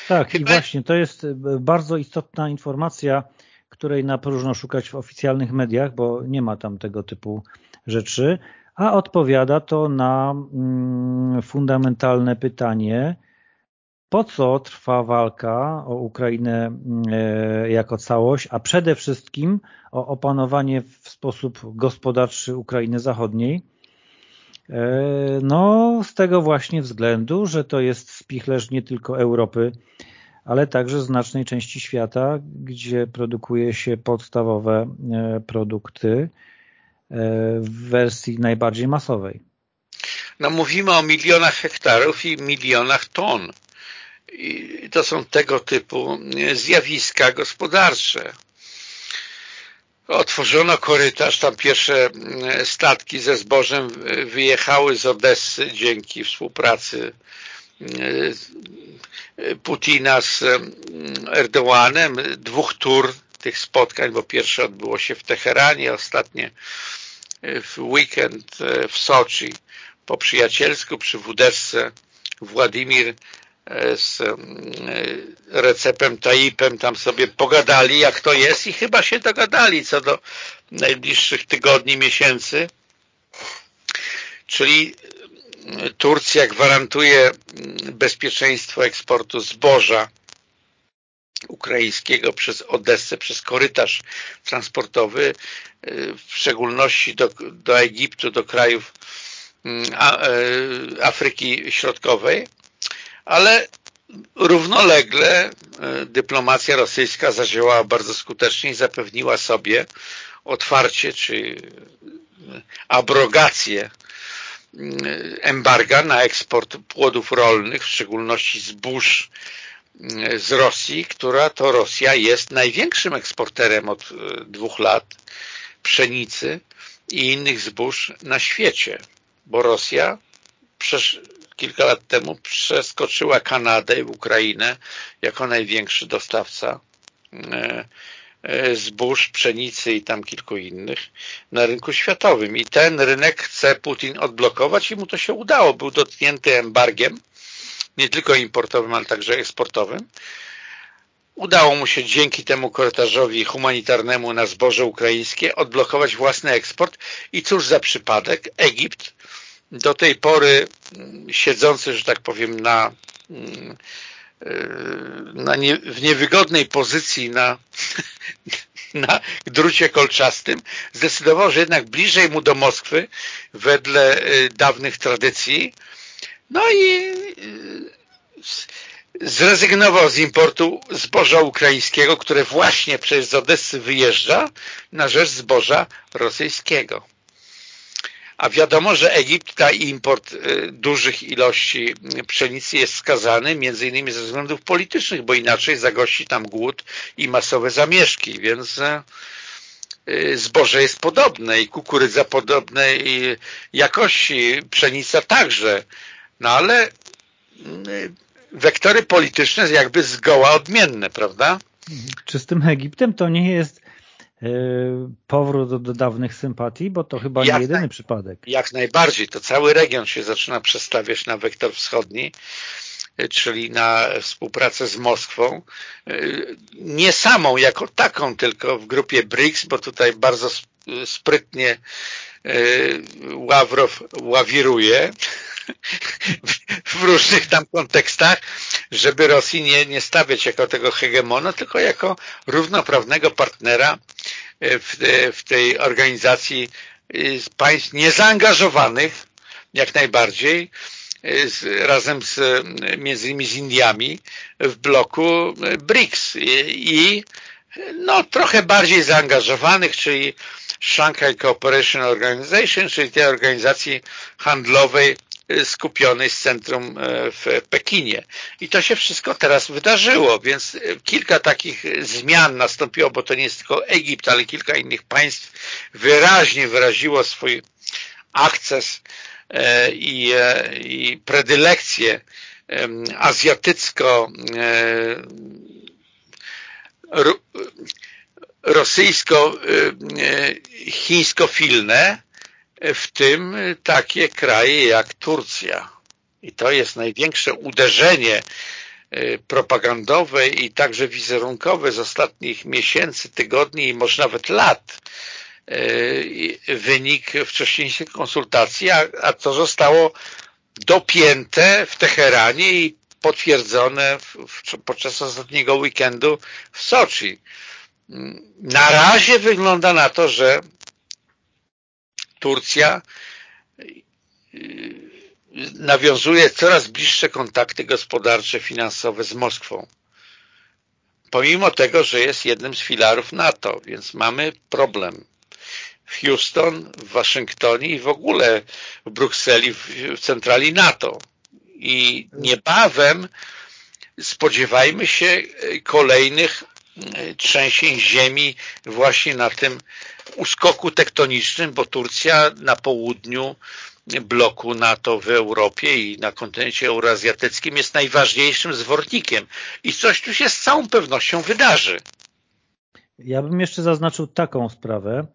Tak, Chyba... i właśnie to jest e, bardzo istotna informacja, której na próżno szukać w oficjalnych mediach, bo nie ma tam tego typu rzeczy, a odpowiada to na mm, fundamentalne pytanie, po co trwa walka o Ukrainę e, jako całość, a przede wszystkim o opanowanie w sposób gospodarczy Ukrainy Zachodniej. E, no, z tego właśnie względu, że to jest spichlerz nie tylko Europy, ale także znacznej części świata, gdzie produkuje się podstawowe e, produkty w wersji najbardziej masowej. No mówimy o milionach hektarów i milionach ton i to są tego typu zjawiska gospodarcze. Otworzono korytarz, tam pierwsze statki ze zbożem wyjechały z Odessy dzięki współpracy Putina z Erdołanem. Dwóch tur tych spotkań, bo pierwsze odbyło się w Teheranie, ostatnie w weekend w Soczi po przyjacielsku przy Wudesce Władimir z Recepem Taipem tam sobie pogadali, jak to jest i chyba się dogadali co do najbliższych tygodni, miesięcy. Czyli Turcja gwarantuje bezpieczeństwo eksportu zboża ukraińskiego przez Odessę, przez korytarz transportowy, w szczególności do, do Egiptu, do krajów mm, e, Afryki Środkowej, ale równolegle e, dyplomacja rosyjska zadziałała bardzo skutecznie i zapewniła sobie otwarcie czy e, abrogację e, embarga na eksport płodów rolnych, w szczególności zbóż z Rosji, która to Rosja jest największym eksporterem od dwóch lat pszenicy i innych zbóż na świecie, bo Rosja kilka lat temu przeskoczyła Kanadę i Ukrainę jako największy dostawca e, e, zbóż, pszenicy i tam kilku innych na rynku światowym. I ten rynek chce Putin odblokować i mu to się udało. Był dotknięty embargiem, nie tylko importowym, ale także eksportowym. Udało mu się dzięki temu korytarzowi humanitarnemu na zboże ukraińskie odblokować własny eksport i cóż za przypadek, Egipt do tej pory mm, siedzący, że tak powiem, na, mm, y, na nie, w niewygodnej pozycji na, na drucie kolczastym, zdecydował, że jednak bliżej mu do Moskwy wedle y, dawnych tradycji. No i y, zrezygnował z importu zboża ukraińskiego, które właśnie przez Odessy wyjeżdża na rzecz zboża rosyjskiego. A wiadomo, że Egipt na import y, dużych ilości pszenicy jest skazany między innymi ze względów politycznych, bo inaczej zagości tam głód i masowe zamieszki, więc y, y, zboże jest podobne i kukurydza podobnej jakości, pszenica także. No ale wektory polityczne jakby zgoła odmienne, prawda? Czy z tym Egiptem to nie jest powrót do, do dawnych sympatii, bo to chyba jak nie jedyny przypadek. Jak najbardziej. To cały region się zaczyna przestawiać na wektor wschodni, e, czyli na współpracę z Moskwą. E, nie samą jako taką, tylko w grupie BRICS, bo tutaj bardzo sprytnie Ławrow ławiruje w różnych tam kontekstach, żeby Rosji nie, nie stawiać jako tego hegemona, tylko jako równoprawnego partnera e, w, e, w tej organizacji e, państw niezaangażowanych jak najbardziej z, razem z, między innymi z Indiami w bloku BRICS. I, i no, trochę bardziej zaangażowanych, czyli Shanghai Cooperation Organization, czyli tej organizacji handlowej skupionej z centrum e, w Pekinie. I to się wszystko teraz wydarzyło, więc e, kilka takich zmian nastąpiło, bo to nie jest tylko Egipt, ale kilka innych państw wyraźnie wyraziło swój akces i, i predylekcję azjatycko rosyjsko-chińsko-filne w tym takie kraje jak Turcja. I to jest największe uderzenie y, propagandowe i także wizerunkowe z ostatnich miesięcy, tygodni i może nawet lat y, wynik wcześniejszych konsultacji, a, a to zostało dopięte w Teheranie i potwierdzone w, w, podczas ostatniego weekendu w Soczi. Na razie wygląda na to, że Turcja y, nawiązuje coraz bliższe kontakty gospodarcze, finansowe z Moskwą. Pomimo tego, że jest jednym z filarów NATO, więc mamy problem. W Houston, w Waszyngtonie i w ogóle w Brukseli, w centrali NATO. I niebawem spodziewajmy się kolejnych y, trzęsień ziemi właśnie na tym uskoku tektonicznym, bo Turcja na południu bloku NATO w Europie i na kontynencie euroazjatyckim jest najważniejszym zwornikiem i coś tu się z całą pewnością wydarzy. Ja bym jeszcze zaznaczył taką sprawę,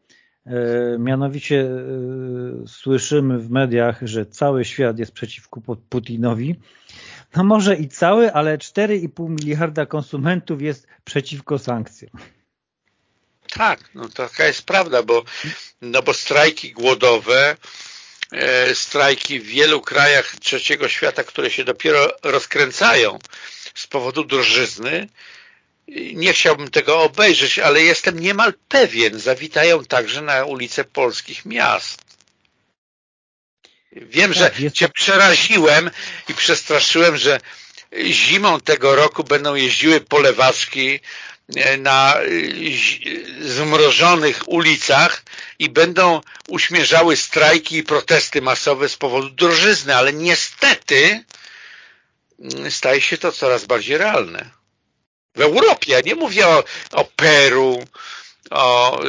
e, mianowicie e, słyszymy w mediach, że cały świat jest przeciwko Putinowi. No może i cały, ale 4,5 miliarda konsumentów jest przeciwko sankcjom. Tak, no taka jest prawda, bo, no bo strajki głodowe, e, strajki w wielu krajach trzeciego świata, które się dopiero rozkręcają z powodu drożyzny, nie chciałbym tego obejrzeć, ale jestem niemal pewien, zawitają także na ulice polskich miast. Wiem, tak, że Cię przeraziłem i przestraszyłem, że zimą tego roku będą jeździły polewaczki na zmrożonych ulicach i będą uśmierzały strajki i protesty masowe z powodu drożyzny, ale niestety mm, staje się to coraz bardziej realne. W Europie, ja nie mówię o, o Peru, o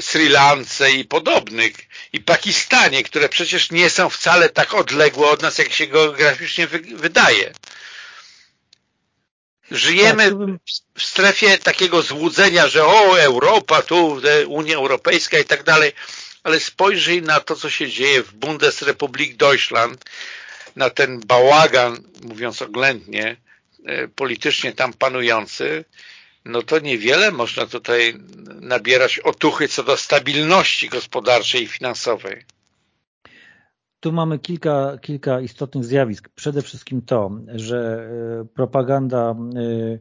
Sri Lance i podobnych, i Pakistanie, które przecież nie są wcale tak odległe od nas, jak się geograficznie wydaje. Żyjemy tak, w strefie takiego złudzenia, że o, Europa, tu Unia Europejska i tak dalej, ale spojrzyj na to, co się dzieje w Bundesrepublik Deutschland, na ten bałagan, mówiąc oględnie, e, politycznie tam panujący, no to niewiele można tutaj nabierać otuchy co do stabilności gospodarczej i finansowej. Tu mamy kilka, kilka istotnych zjawisk. Przede wszystkim to, że e, propaganda e,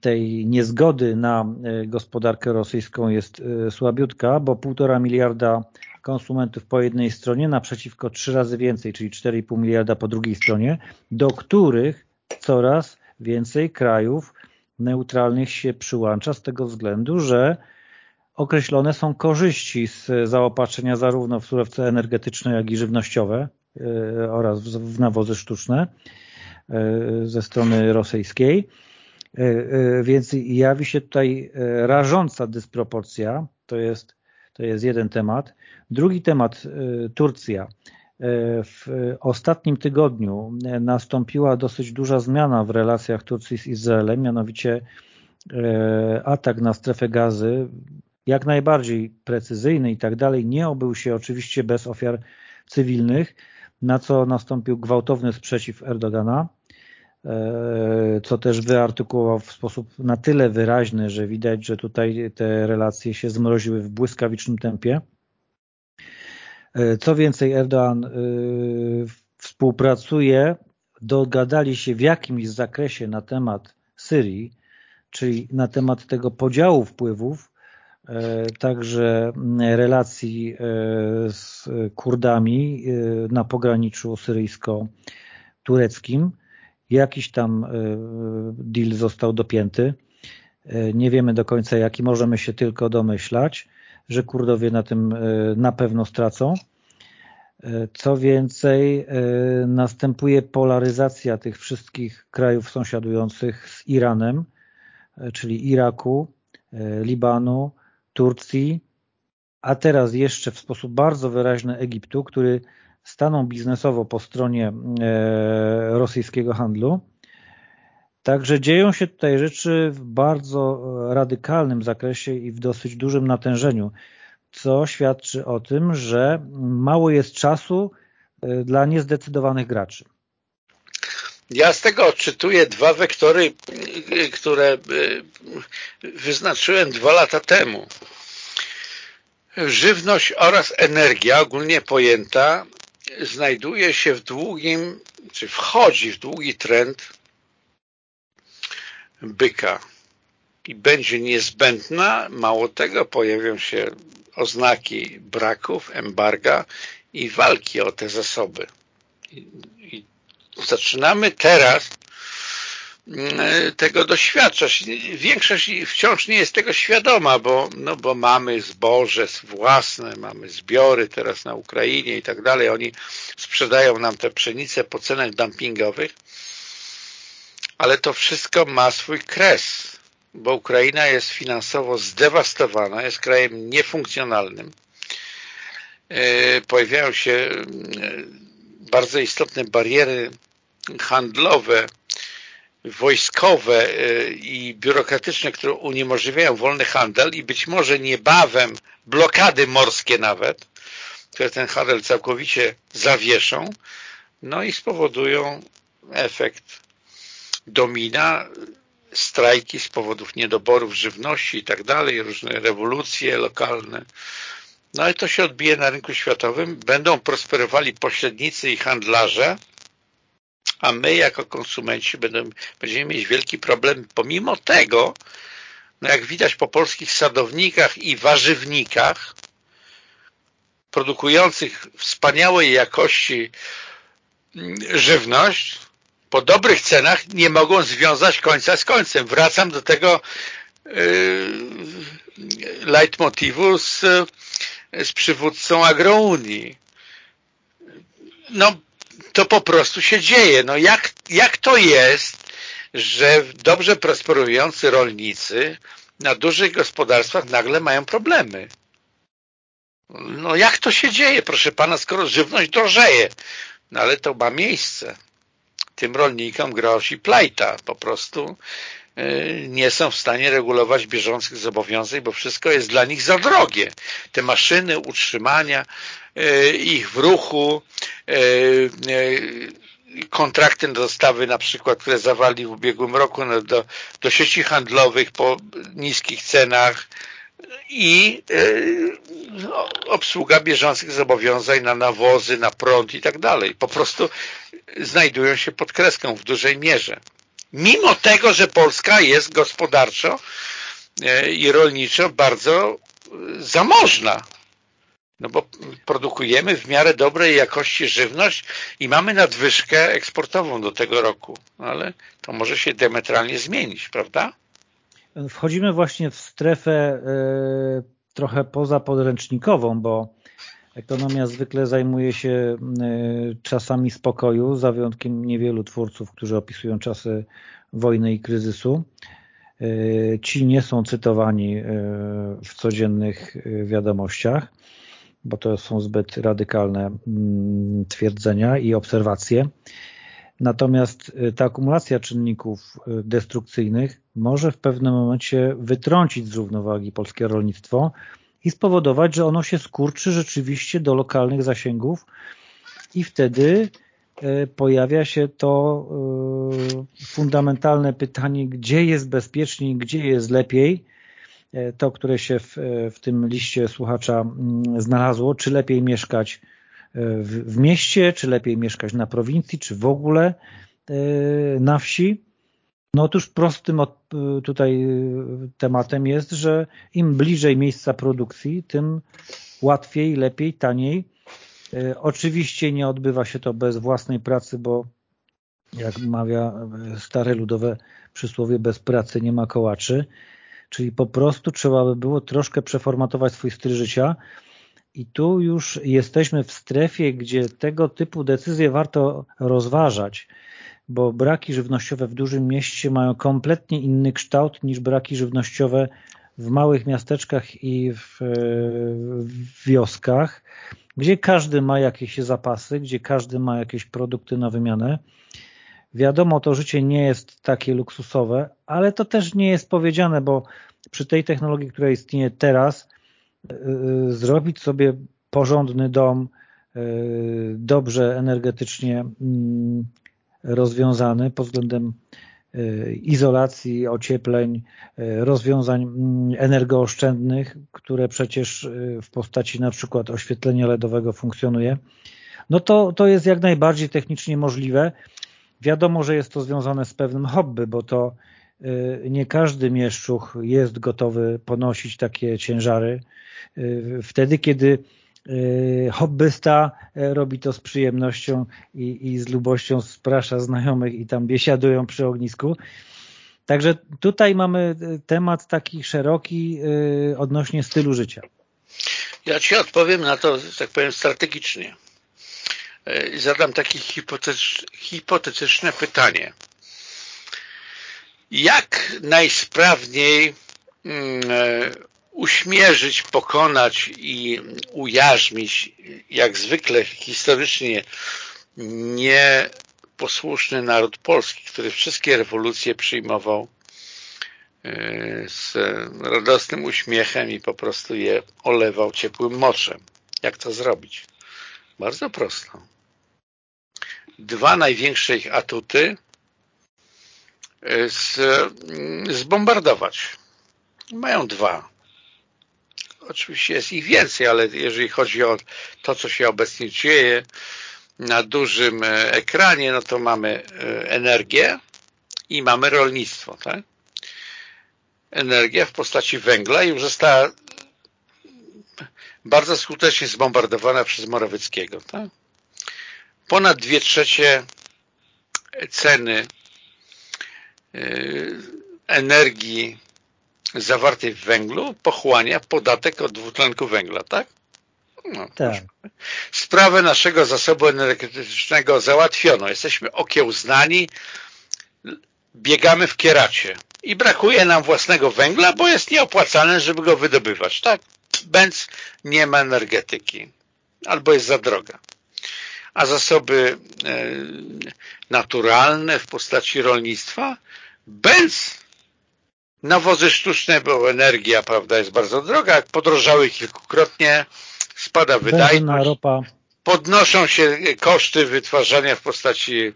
tej niezgody na e, gospodarkę rosyjską jest słabiutka, bo półtora miliarda konsumentów po jednej stronie naprzeciwko trzy razy więcej, czyli 4,5 miliarda po drugiej stronie, do których coraz więcej krajów neutralnych się przyłącza z tego względu, że określone są korzyści z zaopatrzenia zarówno w surowce energetyczne, jak i żywnościowe e, oraz w nawozy sztuczne e, ze strony rosyjskiej. E, więc jawi się tutaj rażąca dysproporcja, to jest, to jest jeden temat. Drugi temat, Turcja. W ostatnim tygodniu nastąpiła dosyć duża zmiana w relacjach Turcji z Izraelem, mianowicie atak na strefę gazy jak najbardziej precyzyjny i tak dalej, nie obył się oczywiście bez ofiar cywilnych, na co nastąpił gwałtowny sprzeciw Erdogana, e, co też wyartykułował w sposób na tyle wyraźny, że widać, że tutaj te relacje się zmroziły w błyskawicznym tempie. E, co więcej, Erdogan e, współpracuje, dogadali się w jakimś zakresie na temat Syrii, czyli na temat tego podziału wpływów E, także relacji z Kurdami na pograniczu syryjsko-tureckim. Jakiś tam deal został dopięty. Nie wiemy do końca jaki, możemy się tylko domyślać, że Kurdowie na tym na pewno stracą. Co więcej, następuje polaryzacja tych wszystkich krajów sąsiadujących z Iranem, czyli Iraku, Libanu, Turcji, a teraz jeszcze w sposób bardzo wyraźny Egiptu, który stanął biznesowo po stronie e, rosyjskiego handlu. Także dzieją się tutaj rzeczy w bardzo radykalnym zakresie i w dosyć dużym natężeniu, co świadczy o tym, że mało jest czasu e, dla niezdecydowanych graczy. Ja z tego odczytuję dwa wektory, które wyznaczyłem dwa lata temu. Żywność oraz energia, ogólnie pojęta, znajduje się w długim, czy wchodzi w długi trend byka i będzie niezbędna, mało tego, pojawią się oznaki braków, embarga i walki o te zasoby. I, i zaczynamy teraz mm, tego doświadczać. Większość wciąż nie jest tego świadoma, bo, no bo mamy zboże własne, mamy zbiory teraz na Ukrainie i tak dalej. Oni sprzedają nam te pszenice po cenach dumpingowych, ale to wszystko ma swój kres, bo Ukraina jest finansowo zdewastowana, jest krajem niefunkcjonalnym. E, pojawiają się mm, bardzo istotne bariery handlowe, wojskowe y, i biurokratyczne, które uniemożliwiają wolny handel i być może niebawem blokady morskie nawet, które ten handel całkowicie zawieszą, no i spowodują efekt domina, strajki z powodów niedoborów żywności i tak dalej, różne rewolucje lokalne. No ale to się odbije na rynku światowym, będą prosperowali pośrednicy i handlarze, a my jako konsumenci będziemy, mieć wielki problem. Pomimo tego, no jak widać po polskich sadownikach i warzywnikach produkujących wspaniałej jakości mm, żywność, po dobrych cenach nie mogą związać końca z końcem. Wracam do tego yy, leitmotivu z, z przywódcą Agrounii. No, to po prostu się dzieje. No jak, jak to jest, że dobrze prosperujący rolnicy na dużych gospodarstwach nagle mają problemy. No jak to się dzieje, proszę pana, skoro żywność drożeje? No ale to ma miejsce. Tym rolnikom grozi plajta. Po prostu y, nie są w stanie regulować bieżących zobowiązań, bo wszystko jest dla nich za drogie. Te maszyny utrzymania, y, ich w ruchu, y, kontrakty na dostawy na przykład, które zawali w ubiegłym roku no, do, do sieci handlowych po niskich cenach i no, obsługa bieżących zobowiązań na nawozy, na prąd i tak dalej. Po prostu znajdują się pod kreską w dużej mierze. Mimo tego, że Polska jest gospodarczo e, i rolniczo bardzo zamożna. No bo produkujemy w miarę dobrej jakości żywność i mamy nadwyżkę eksportową do tego roku. Ale to może się diametralnie zmienić, prawda? Wchodzimy właśnie w strefę y, trochę pozapodręcznikową, bo ekonomia zwykle zajmuje się y, czasami spokoju, za wyjątkiem niewielu twórców, którzy opisują czasy wojny i kryzysu. Y, ci nie są cytowani w codziennych wiadomościach, bo to są zbyt radykalne mm, twierdzenia i obserwacje. Natomiast ta akumulacja czynników destrukcyjnych może w pewnym momencie wytrącić z równowagi polskie rolnictwo i spowodować, że ono się skurczy rzeczywiście do lokalnych zasięgów i wtedy y, pojawia się to fundamentalne pytanie, gdzie jest bezpieczniej, gdzie jest lepiej, to, które się w, w tym liście słuchacza mm, znalazło, czy lepiej mieszkać w, w mieście, czy lepiej mieszkać na prowincji, czy w ogóle e, na wsi. No otóż prostym e, tutaj e, tematem jest, że im bliżej miejsca produkcji, tym łatwiej, lepiej, taniej. Oczywiście nie odbywa się to bez własnej pracy, bo jak mawia stare ludowe przysłowie, bez pracy nie ma kołaczy. Czyli po prostu trzeba by było troszkę przeformatować swój styl życia, i tu już jesteśmy w strefie, gdzie tego typu decyzje warto rozważać, bo braki żywnościowe w dużym mieście mają kompletnie inny kształt niż braki żywnościowe w małych miasteczkach i w, w wioskach, gdzie każdy ma jakieś zapasy, gdzie każdy ma jakieś produkty na wymianę. Wiadomo, to życie nie jest takie luksusowe, ale to też nie jest powiedziane, bo przy tej technologii, która istnieje teraz, Y, zrobić sobie porządny dom, y, dobrze energetycznie mm, rozwiązany pod względem izolacji, ociepleń, rozwiązań mm, energooszczędnych, które przecież w postaci na przykład oświetlenia LEDowego funkcjonuje, no to, to jest jak najbardziej technicznie możliwe. Wiadomo, że jest to związane z pewnym hobby, bo to nie każdy mieszczuch jest gotowy ponosić takie ciężary, wtedy, kiedy hobbysta e, robi to z przyjemnością i, i z lubością sprasza znajomych i tam biesiadują przy ognisku. Także tutaj mamy y, temat taki szeroki odnośnie stylu życia. Ja Ci odpowiem na to, tak powiem, strategicznie. Zadam takie hipotetyczne pytanie. Jak najsprawniej mm, uśmierzyć, pokonać i ujarzmić, jak zwykle historycznie nieposłuszny naród polski, który wszystkie rewolucje przyjmował e, z radosnym uśmiechem i po prostu je olewał ciepłym moczem. Jak to zrobić? Bardzo prosto. Dwa największe ich atuty e, zbombardować. Mają dwa. Oczywiście jest ich więcej, ale jeżeli chodzi o to, co się obecnie dzieje na dużym e, ekranie, no to mamy e, energię i mamy rolnictwo. Tak? Energia w postaci węgla już została bardzo skutecznie zbombardowana przez Morawieckiego. Tak? Ponad dwie trzecie ceny e, energii zawartej w węglu pochłania podatek od dwutlenku węgla, tak? No, tak. Sprawę naszego zasobu energetycznego załatwiono. Jesteśmy okiełznani, biegamy w kieracie. i brakuje nam własnego węgla, bo jest nieopłacalne, żeby go wydobywać. Tak, Benz nie ma energetyki albo jest za droga. A zasoby e, naturalne w postaci rolnictwa Benz nawozy sztuczne, bo energia prawda, jest bardzo droga, podrożały kilkukrotnie, spada wydajność, ropa. podnoszą się koszty wytwarzania w postaci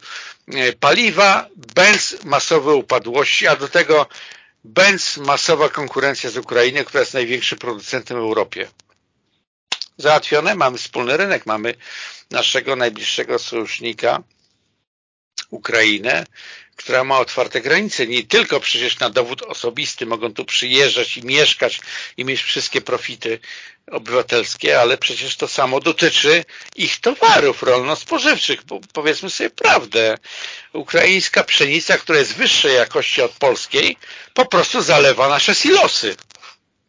e, paliwa, Benz masowe upadłości, a do tego Benz masowa konkurencja z Ukrainy, która jest największym producentem w Europie. Załatwione, mamy wspólny rynek, mamy naszego najbliższego sojusznika, Ukrainę, która ma otwarte granice. Nie tylko przecież na dowód osobisty mogą tu przyjeżdżać i mieszkać i mieć wszystkie profity obywatelskie, ale przecież to samo dotyczy ich towarów rolno-spożywczych. Powiedzmy sobie prawdę. Ukraińska pszenica, która jest wyższej jakości od polskiej, po prostu zalewa nasze silosy.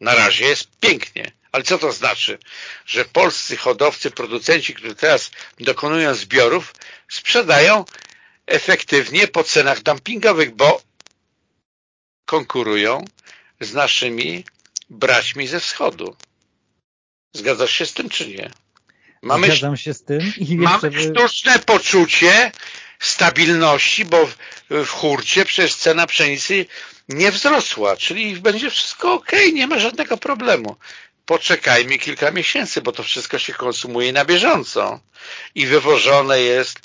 Na razie jest pięknie. Ale co to znaczy? Że polscy hodowcy, producenci, którzy teraz dokonują zbiorów, sprzedają efektywnie po cenach dumpingowych, bo konkurują z naszymi braćmi ze wschodu. Zgadzasz się z tym, czy nie? Mamy, Zgadzam się z tym. I mamy by... sztuczne poczucie stabilności, bo w, w hurcie przecież cena pszenicy nie wzrosła, czyli będzie wszystko ok, nie ma żadnego problemu. Poczekajmy kilka miesięcy, bo to wszystko się konsumuje na bieżąco i wywożone jest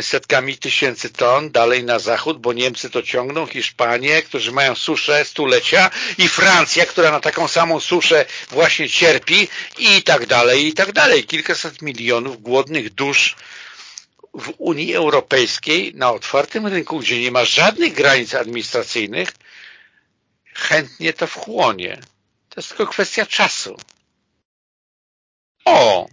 setkami tysięcy ton dalej na zachód, bo Niemcy to ciągną, Hiszpanie, którzy mają suszę stulecia i Francja, która na taką samą suszę właśnie cierpi i tak dalej, i tak dalej. Kilkaset milionów głodnych dusz w Unii Europejskiej na otwartym rynku, gdzie nie ma żadnych granic administracyjnych, chętnie to wchłonie. To jest tylko kwestia czasu. O!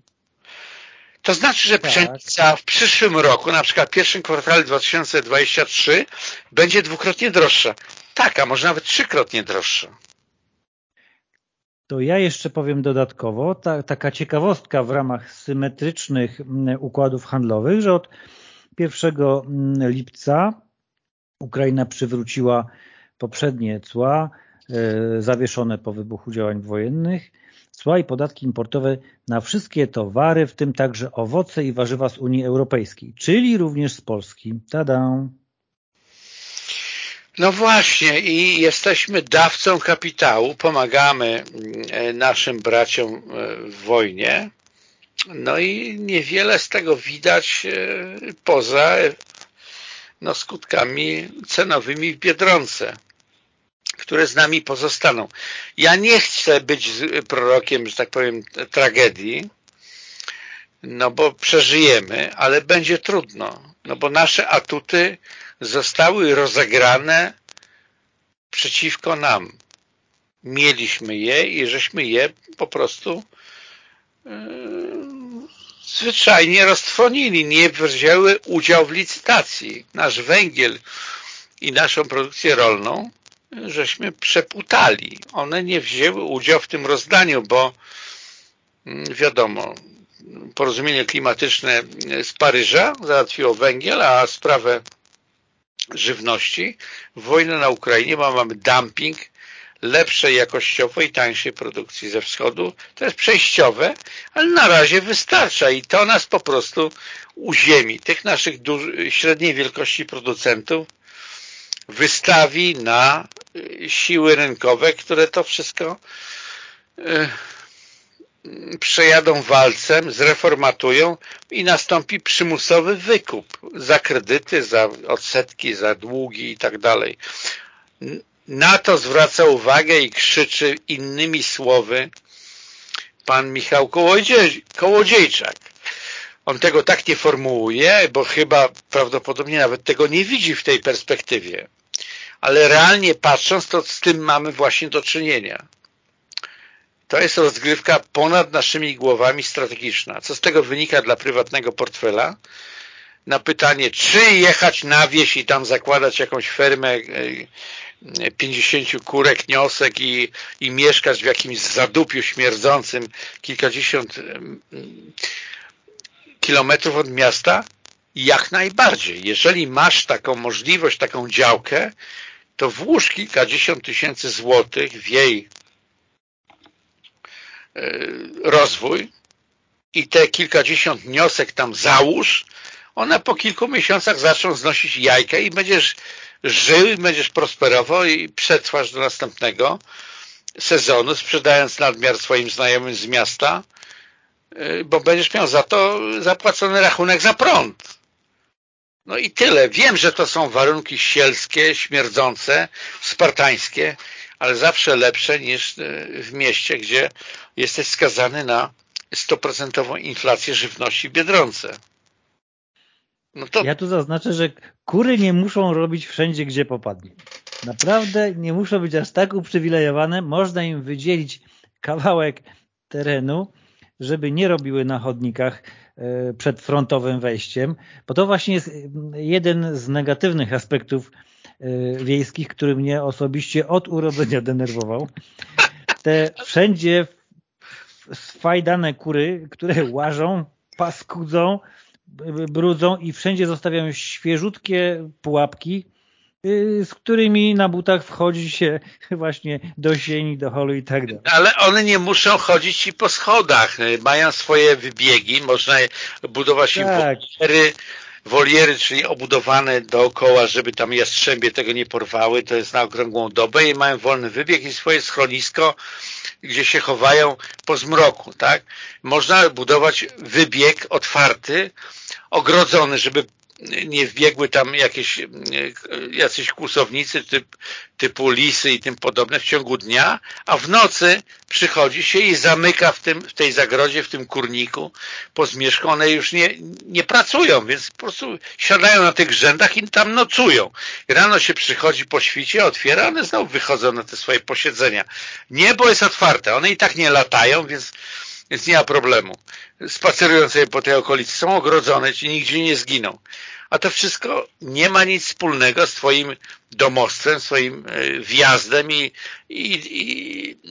To znaczy, że tak. pszenica w przyszłym roku, na przykład w pierwszym kwartale 2023 będzie dwukrotnie droższa. Tak, a może nawet trzykrotnie droższa. To ja jeszcze powiem dodatkowo, ta, taka ciekawostka w ramach symetrycznych mm, układów handlowych, że od 1 mm, lipca Ukraina przywróciła poprzednie cła e, zawieszone po wybuchu działań wojennych cła i podatki importowe na wszystkie towary, w tym także owoce i warzywa z Unii Europejskiej, czyli również z Polski. Tada! No właśnie i jesteśmy dawcą kapitału, pomagamy mm, naszym braciom e, w wojnie, no i niewiele z tego widać e, poza no, skutkami cenowymi w Biedronce które z nami pozostaną. Ja nie chcę być prorokiem, że tak powiem, tragedii, no bo przeżyjemy, ale będzie trudno, no bo nasze atuty zostały rozegrane przeciwko nam. Mieliśmy je i żeśmy je po prostu yy, zwyczajnie roztrwonili, nie wzięły udział w licytacji. Nasz węgiel i naszą produkcję rolną żeśmy przeputali. One nie wzięły udziału w tym rozdaniu, bo mm, wiadomo, porozumienie klimatyczne z Paryża załatwiło węgiel, a sprawę żywności, wojnę na Ukrainie, bo mamy dumping lepszej jakościowo i tańszej produkcji ze wschodu. To jest przejściowe, ale na razie wystarcza i to nas po prostu uziemi. Tych naszych średniej wielkości producentów wystawi na y, siły rynkowe, które to wszystko y, przejadą walcem, zreformatują i nastąpi przymusowy wykup za kredyty, za odsetki, za długi i tak dalej. Na to zwraca uwagę i krzyczy innymi słowy pan Michał Kołodziejczak. On tego tak nie formułuje, bo chyba prawdopodobnie nawet tego nie widzi w tej perspektywie ale realnie patrząc, to z tym mamy właśnie do czynienia. To jest rozgrywka ponad naszymi głowami strategiczna. Co z tego wynika dla prywatnego portfela? Na pytanie, czy jechać na wieś i tam zakładać jakąś fermę 50 e, kurek, niosek i, i mieszkać w jakimś zadupiu śmierdzącym kilkadziesiąt kilometrów od miasta? Jak najbardziej. Jeżeli masz taką możliwość, taką działkę, to włóż kilkadziesiąt tysięcy złotych w jej e, rozwój i te kilkadziesiąt wniosek tam załóż, one po kilku miesiącach zaczną znosić jajka i będziesz żył będziesz prosperował i przetrwasz do następnego sezonu, sprzedając nadmiar swoim znajomym z miasta, bo będziesz miał za to zapłacony rachunek za prąd. No i tyle. Wiem, że to są warunki sielskie, śmierdzące, spartańskie, ale zawsze lepsze niż y, w mieście, gdzie jesteś skazany na 100% inflację żywności w Biedronce. No to... Ja tu zaznaczę, że kury nie muszą robić wszędzie, gdzie popadnie. Naprawdę nie muszą być aż tak uprzywilejowane. Można im wydzielić kawałek terenu, żeby nie robiły na chodnikach e, przed frontowym wejściem, bo to właśnie jest jeden z negatywnych aspektów e, wiejskich, który mnie osobiście od urodzenia denerwował. Te wszędzie sfajdane kury, które łażą, paskudzą, brudzą i wszędzie zostawiają świeżutkie pułapki, z którymi na butach wchodzi się właśnie do sieni, do holu i tak dalej. Ale one nie muszą chodzić i po schodach. Mają swoje wybiegi, można budować im tak. woliery, woliery, czyli obudowane dookoła, żeby tam jastrzębie tego nie porwały. To jest na okrągłą dobę i mają wolny wybieg i swoje schronisko gdzie się chowają po zmroku, tak? Można budować wybieg otwarty, ogrodzony, żeby nie wbiegły tam jakieś e, jacyś kłusownicy typ, typu lisy i tym podobne w ciągu dnia, a w nocy przychodzi się i zamyka w, tym, w tej zagrodzie, w tym kurniku po zmierzchu. One już nie, nie pracują, więc po prostu siadają na tych rzędach i tam nocują. Rano się przychodzi po świcie, otwiera, one znowu wychodzą na te swoje posiedzenia. Niebo jest otwarte, one i tak nie latają, więc więc nie ma problemu. Spacerują sobie po tej okolicy, są ogrodzone, ci nigdzie nie zginą. A to wszystko nie ma nic wspólnego z twoim domostwem, swoim e, wjazdem i, i,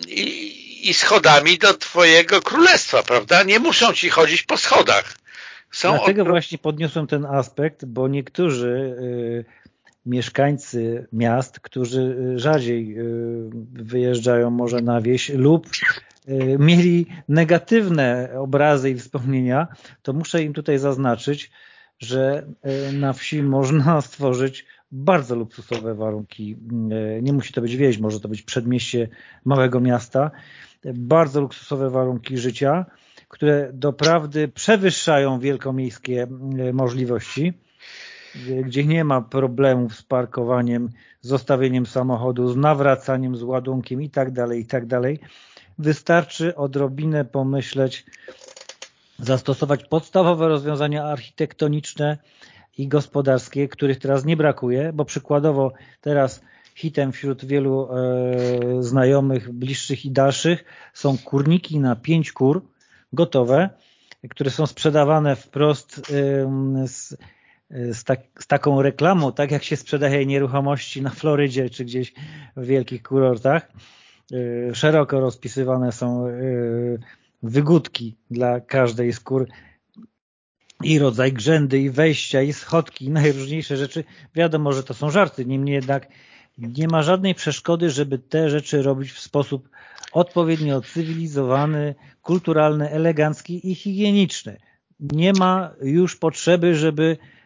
i, i schodami do twojego królestwa, prawda? Nie muszą ci chodzić po schodach. Są Dlatego od... właśnie podniosłem ten aspekt, bo niektórzy y, mieszkańcy miast, którzy y, rzadziej y, wyjeżdżają może na wieś lub mieli negatywne obrazy i wspomnienia, to muszę im tutaj zaznaczyć, że y, na wsi można stworzyć bardzo luksusowe warunki. Y, nie musi to być wieś, może to być przedmieście małego miasta. Bardzo luksusowe warunki życia, które doprawdy przewyższają wielkomiejskie możliwości, gdzie nie ma problemów z parkowaniem, zostawieniem samochodu, z nawracaniem, z ładunkiem i tak dalej, i tak dalej. Wystarczy odrobinę pomyśleć, zastosować podstawowe rozwiązania architektoniczne i gospodarskie, których teraz nie brakuje, bo przykładowo teraz hitem wśród wielu e, znajomych, bliższych i dalszych są kurniki na pięć kur gotowe, które są sprzedawane wprost z, z, tak, z, taką reklamą, tak jak się sprzedaje nieruchomości na Florydzie czy gdzieś w wielkich kurortach Y, szeroko rozpisywane są y, wygódki dla każdej z kur i rodzaj grzędy, i wejścia, i schodki, i najróżniejsze rzeczy. Wiadomo, że to są żarty, niemniej jednak nie ma żadnej przeszkody, żeby te rzeczy robić w sposób odpowiednio cywilizowany, kulturalny, elegancki i higieniczny. Nie ma już potrzeby, żeby y,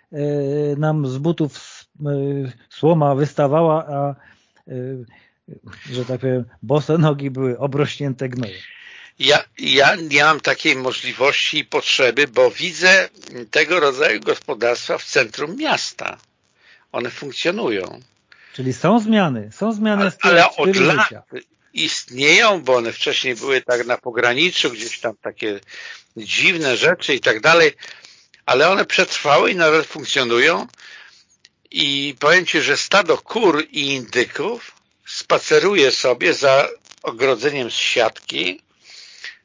nam z butów słoma wystawała, a że tak powiem, bose nogi były obrośnięte gnojem. Ja, ja nie mam takiej możliwości i potrzeby, bo widzę tego rodzaju gospodarstwa w centrum miasta. One funkcjonują. Czyli są zmiany, są zmiany z Ale od lat istnieją, bo one wcześniej były tak na pograniczu, gdzieś tam takie dziwne rzeczy i tak dalej, ale one przetrwały i nawet funkcjonują. I powiem Ci, że stado kur i indyków spaceruje sobie za ogrodzeniem z siatki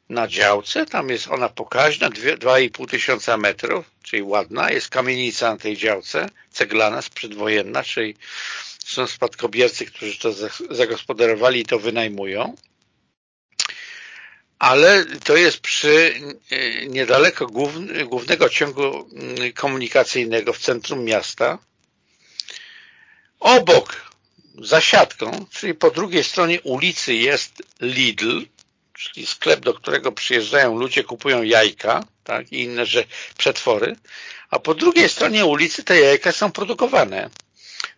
na działce, tam jest ona pokaźna, 2,5 tysiąca metrów, czyli ładna, jest kamienica na tej działce, ceglana, sprzedwojenna, czyli są spadkobiercy, którzy to zagospodarowali i to wynajmują, ale to jest przy e, niedaleko głównego ciągu komunikacyjnego w centrum miasta. Obok zasiadką, czyli po drugiej stronie ulicy jest Lidl, czyli sklep, do którego przyjeżdżają ludzie, kupują jajka tak, i inne że przetwory, a po drugiej stronie ulicy te jajka są produkowane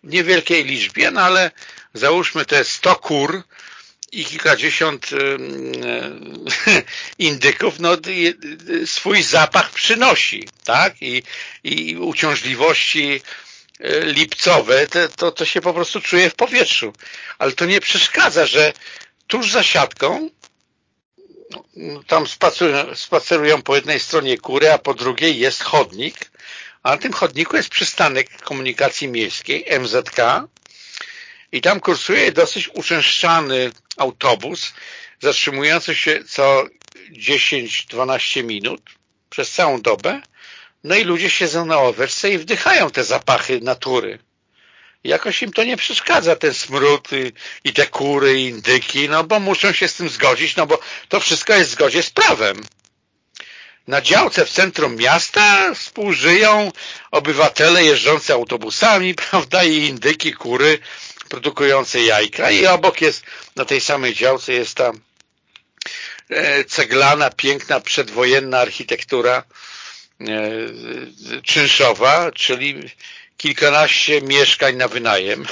w niewielkiej liczbie, no ale załóżmy te 100 kur i kilkadziesiąt indyków, no swój zapach przynosi, tak? I, i uciążliwości lipcowe, to, to, się po prostu czuje w powietrzu. Ale to nie przeszkadza, że tuż za siatką no, tam spacerują, spacerują po jednej stronie kury, a po drugiej jest chodnik, a na tym chodniku jest przystanek komunikacji miejskiej, MZK i tam kursuje dosyć uczęszczany autobus, zatrzymujący się co 10-12 minut przez całą dobę, no i ludzie siedzą na owerce i wdychają te zapachy natury. Jakoś im to nie przeszkadza, ten smród i, te kury, i indyki, no bo muszą się z tym zgodzić, no bo to wszystko jest w zgodzie z prawem. Na działce w centrum miasta współżyją obywatele jeżdżący autobusami, prawda, i indyki, kury produkujące jajka i obok jest, na tej samej działce jest ta e, ceglana, piękna, przedwojenna architektura e, czynszowa, czyli kilkanaście mieszkań na wynajem.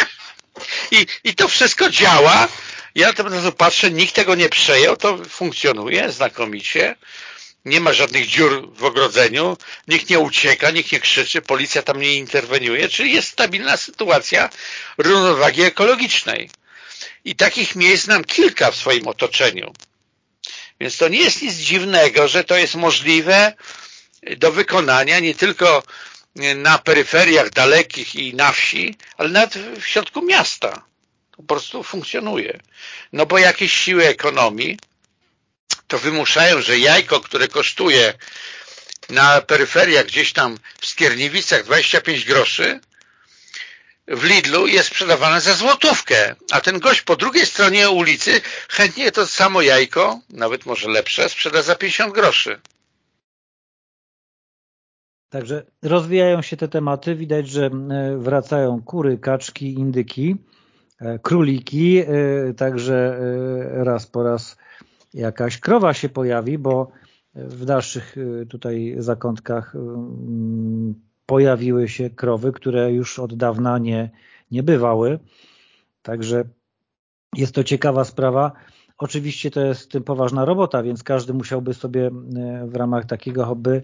I, I to wszystko działa. Ja to razu patrzę, nikt tego nie przejął, to funkcjonuje znakomicie. Nie ma żadnych dziur w ogrodzeniu, nikt nie ucieka, nikt nie krzyczy, policja tam nie interweniuje, czyli jest stabilna sytuacja równowagi ekologicznej. I takich miejsc znam kilka w swoim otoczeniu. Więc to nie jest nic dziwnego, że to jest możliwe do wykonania nie tylko na peryferiach dalekich i na wsi, ale nawet w środku miasta. To po prostu funkcjonuje. No bo jakieś siły ekonomii to wymuszają, że jajko, które kosztuje na peryferiach gdzieś tam w Skierniewicach 25 groszy, w Lidlu jest sprzedawane za złotówkę, a ten gość po drugiej stronie ulicy chętnie to samo jajko, nawet może lepsze, sprzeda za 50 groszy. Także rozwijają się te tematy. Widać, że e, wracają kury, kaczki, indyki, e, króliki, e, także raz po raz jakaś krowa się pojawi, bo w dalszych tutaj zakątkach pojawiły się krowy, które już od dawna nie, nie bywały. Także jest to ciekawa sprawa. Oczywiście to jest poważna robota, więc każdy musiałby sobie w ramach takiego hobby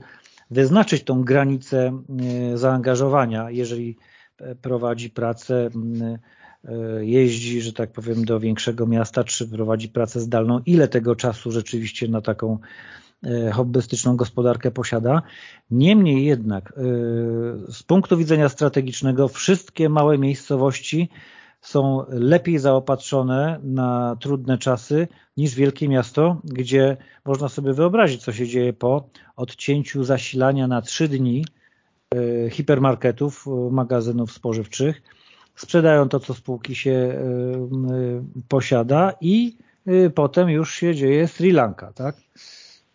wyznaczyć tą granicę zaangażowania, jeżeli e, prowadzi pracę, jeździ, że tak powiem, do większego miasta, czy prowadzi pracę zdalną, ile tego czasu rzeczywiście na taką hobbystyczną gospodarkę posiada. Niemniej jednak z punktu widzenia strategicznego wszystkie małe miejscowości są lepiej zaopatrzone na trudne czasy niż wielkie miasto, gdzie można sobie wyobrazić, co się dzieje po odcięciu zasilania na trzy dni e, hipermarketów, e, magazynów spożywczych. Sprzedają to, co spółki się e, posiada i potem już się dzieje Sri Lanka, tak?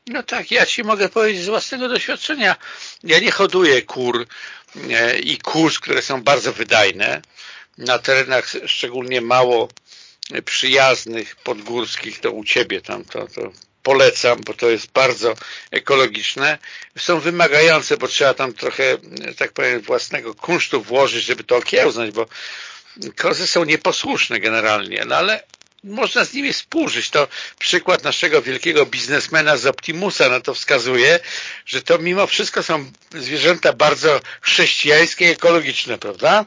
No tak, ja Ci mogę powiedzieć z własnego doświadczenia. Ja nie hoduję kur i kurz, które są bardzo wydajne na terenach szczególnie mało przyjaznych, podgórskich, to u Ciebie tam to, to polecam, bo to jest bardzo ekologiczne. Są wymagające, bo trzeba tam trochę, tak powiem, własnego kunsztu włożyć, żeby to okiełznąć, bo kozy są nieposłuszne generalnie, no ale można z nimi współżyć. To przykład naszego wielkiego biznesmena z Optimusa na to wskazuje, że to mimo wszystko są zwierzęta bardzo chrześcijańskie i ekologiczne, prawda?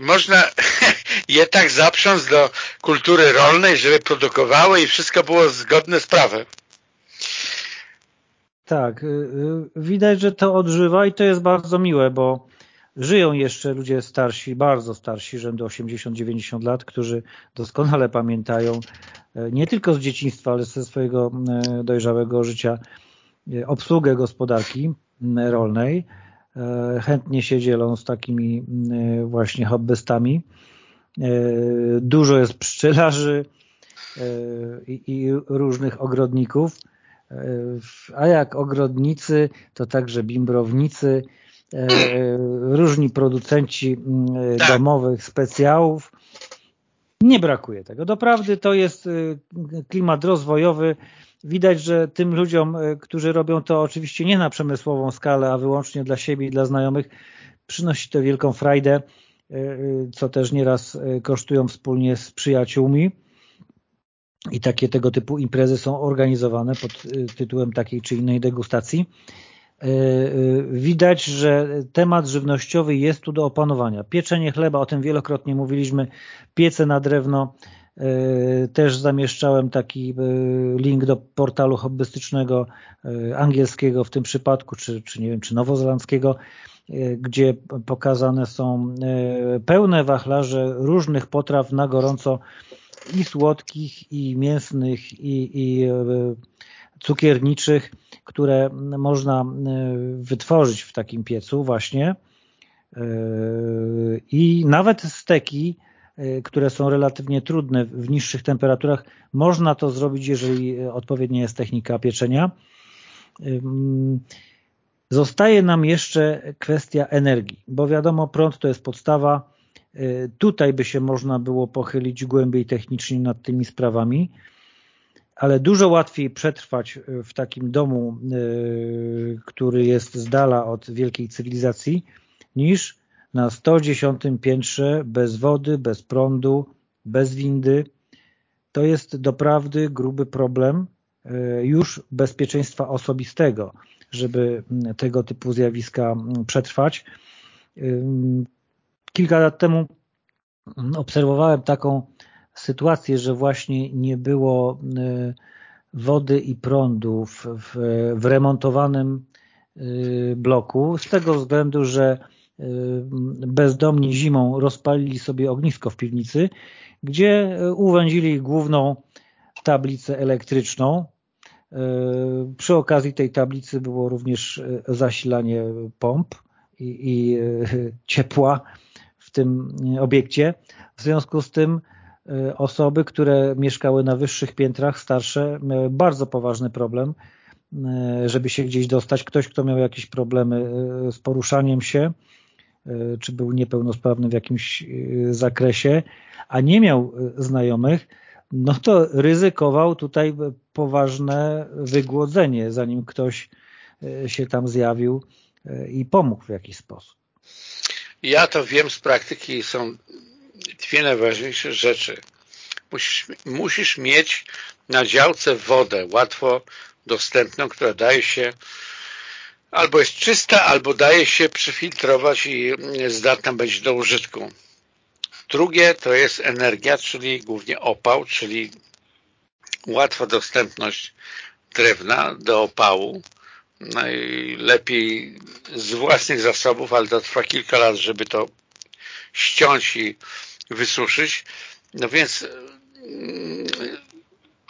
Można je tak zaprząc do kultury rolnej, żeby produkowały i wszystko było zgodne z prawem. Tak, y, y, widać, że to odżywa i to jest bardzo miłe, bo żyją jeszcze ludzie starsi, bardzo starsi, rzędu 80-90 lat, którzy doskonale pamiętają e, nie tylko z dzieciństwa, ale ze swojego dojrzałego życia obsługę gospodarki rolnej chętnie się dzielą z takimi e, właśnie hobbystami. E, dużo jest pszczelarzy i różnych ogrodników, a jak ogrodnicy, to także bimbrownicy różni producenci tak. domowych specjałów. Nie brakuje tego. Doprawdy to jest klimat rozwojowy. Widać, że tym ludziom, którzy robią to oczywiście nie na przemysłową skalę, a wyłącznie dla siebie i dla znajomych, przynosi to wielką frajdę, co też nieraz kosztują wspólnie z przyjaciółmi. I takie tego typu imprezy są organizowane pod tytułem takiej czy innej degustacji. E, e, widać, że temat żywnościowy jest tu do opanowania. Pieczenie chleba, o tym wielokrotnie mówiliśmy, piece na drewno, e, też zamieszczałem taki link do portalu hobbystycznego angielskiego w tym przypadku, czy, czy nie wiem, czy nowozelandzkiego, gdzie pokazane są pełne wachlarze różnych potraw na gorąco i słodkich, i mięsnych, i, i cukierniczych, które można e, wytworzyć w takim piecu właśnie. E, i nawet steki, e, które są relatywnie trudne w niższych temperaturach, można to zrobić, jeżeli odpowiednia jest technika pieczenia. Zostaje nam jeszcze kwestia energii, bo wiadomo, prąd to jest podstawa. Tutaj by się można było pochylić głębiej technicznie nad tymi sprawami ale dużo łatwiej przetrwać w takim domu, który jest z dala od wielkiej cywilizacji, niż na 110 piętrze bez wody, bez prądu, bez windy. To jest doprawdy gruby problem e, już bezpieczeństwa osobistego, żeby tego typu zjawiska przetrwać. Kilka lat temu obserwowałem taką sytuację, że właśnie nie było e, wody i prądu w, w, remontowanym e, bloku z tego względu, że e, bezdomni zimą rozpalili sobie ognisko w piwnicy, gdzie uwędzili główną tablicę elektryczną. Przy okazji tej tablicy było również zasilanie pomp i, i ciepła w tym obiekcie. W związku z tym Y, osoby, które mieszkały na wyższych piętrach, starsze, miały bardzo poważny problem, y, żeby się gdzieś dostać. Ktoś, kto miał jakieś problemy y, z poruszaniem się, czy był niepełnosprawny w jakimś zakresie, a nie miał znajomych, no to ryzykował tutaj poważne wygłodzenie, zanim ktoś się tam zjawił i pomógł w jakiś sposób. Ja to wiem z praktyki, są dwie najważniejsze rzeczy. Musisz, musisz mieć na działce wodę łatwo dostępną, która daje się albo jest czysta, albo daje się przefiltrować i zdatna być do użytku. Drugie to jest energia, czyli głównie opał, czyli łatwa dostępność drewna do opału. Najlepiej z własnych zasobów, ale to trwa kilka lat, żeby to ściąć i wysuszyć. No więc mm,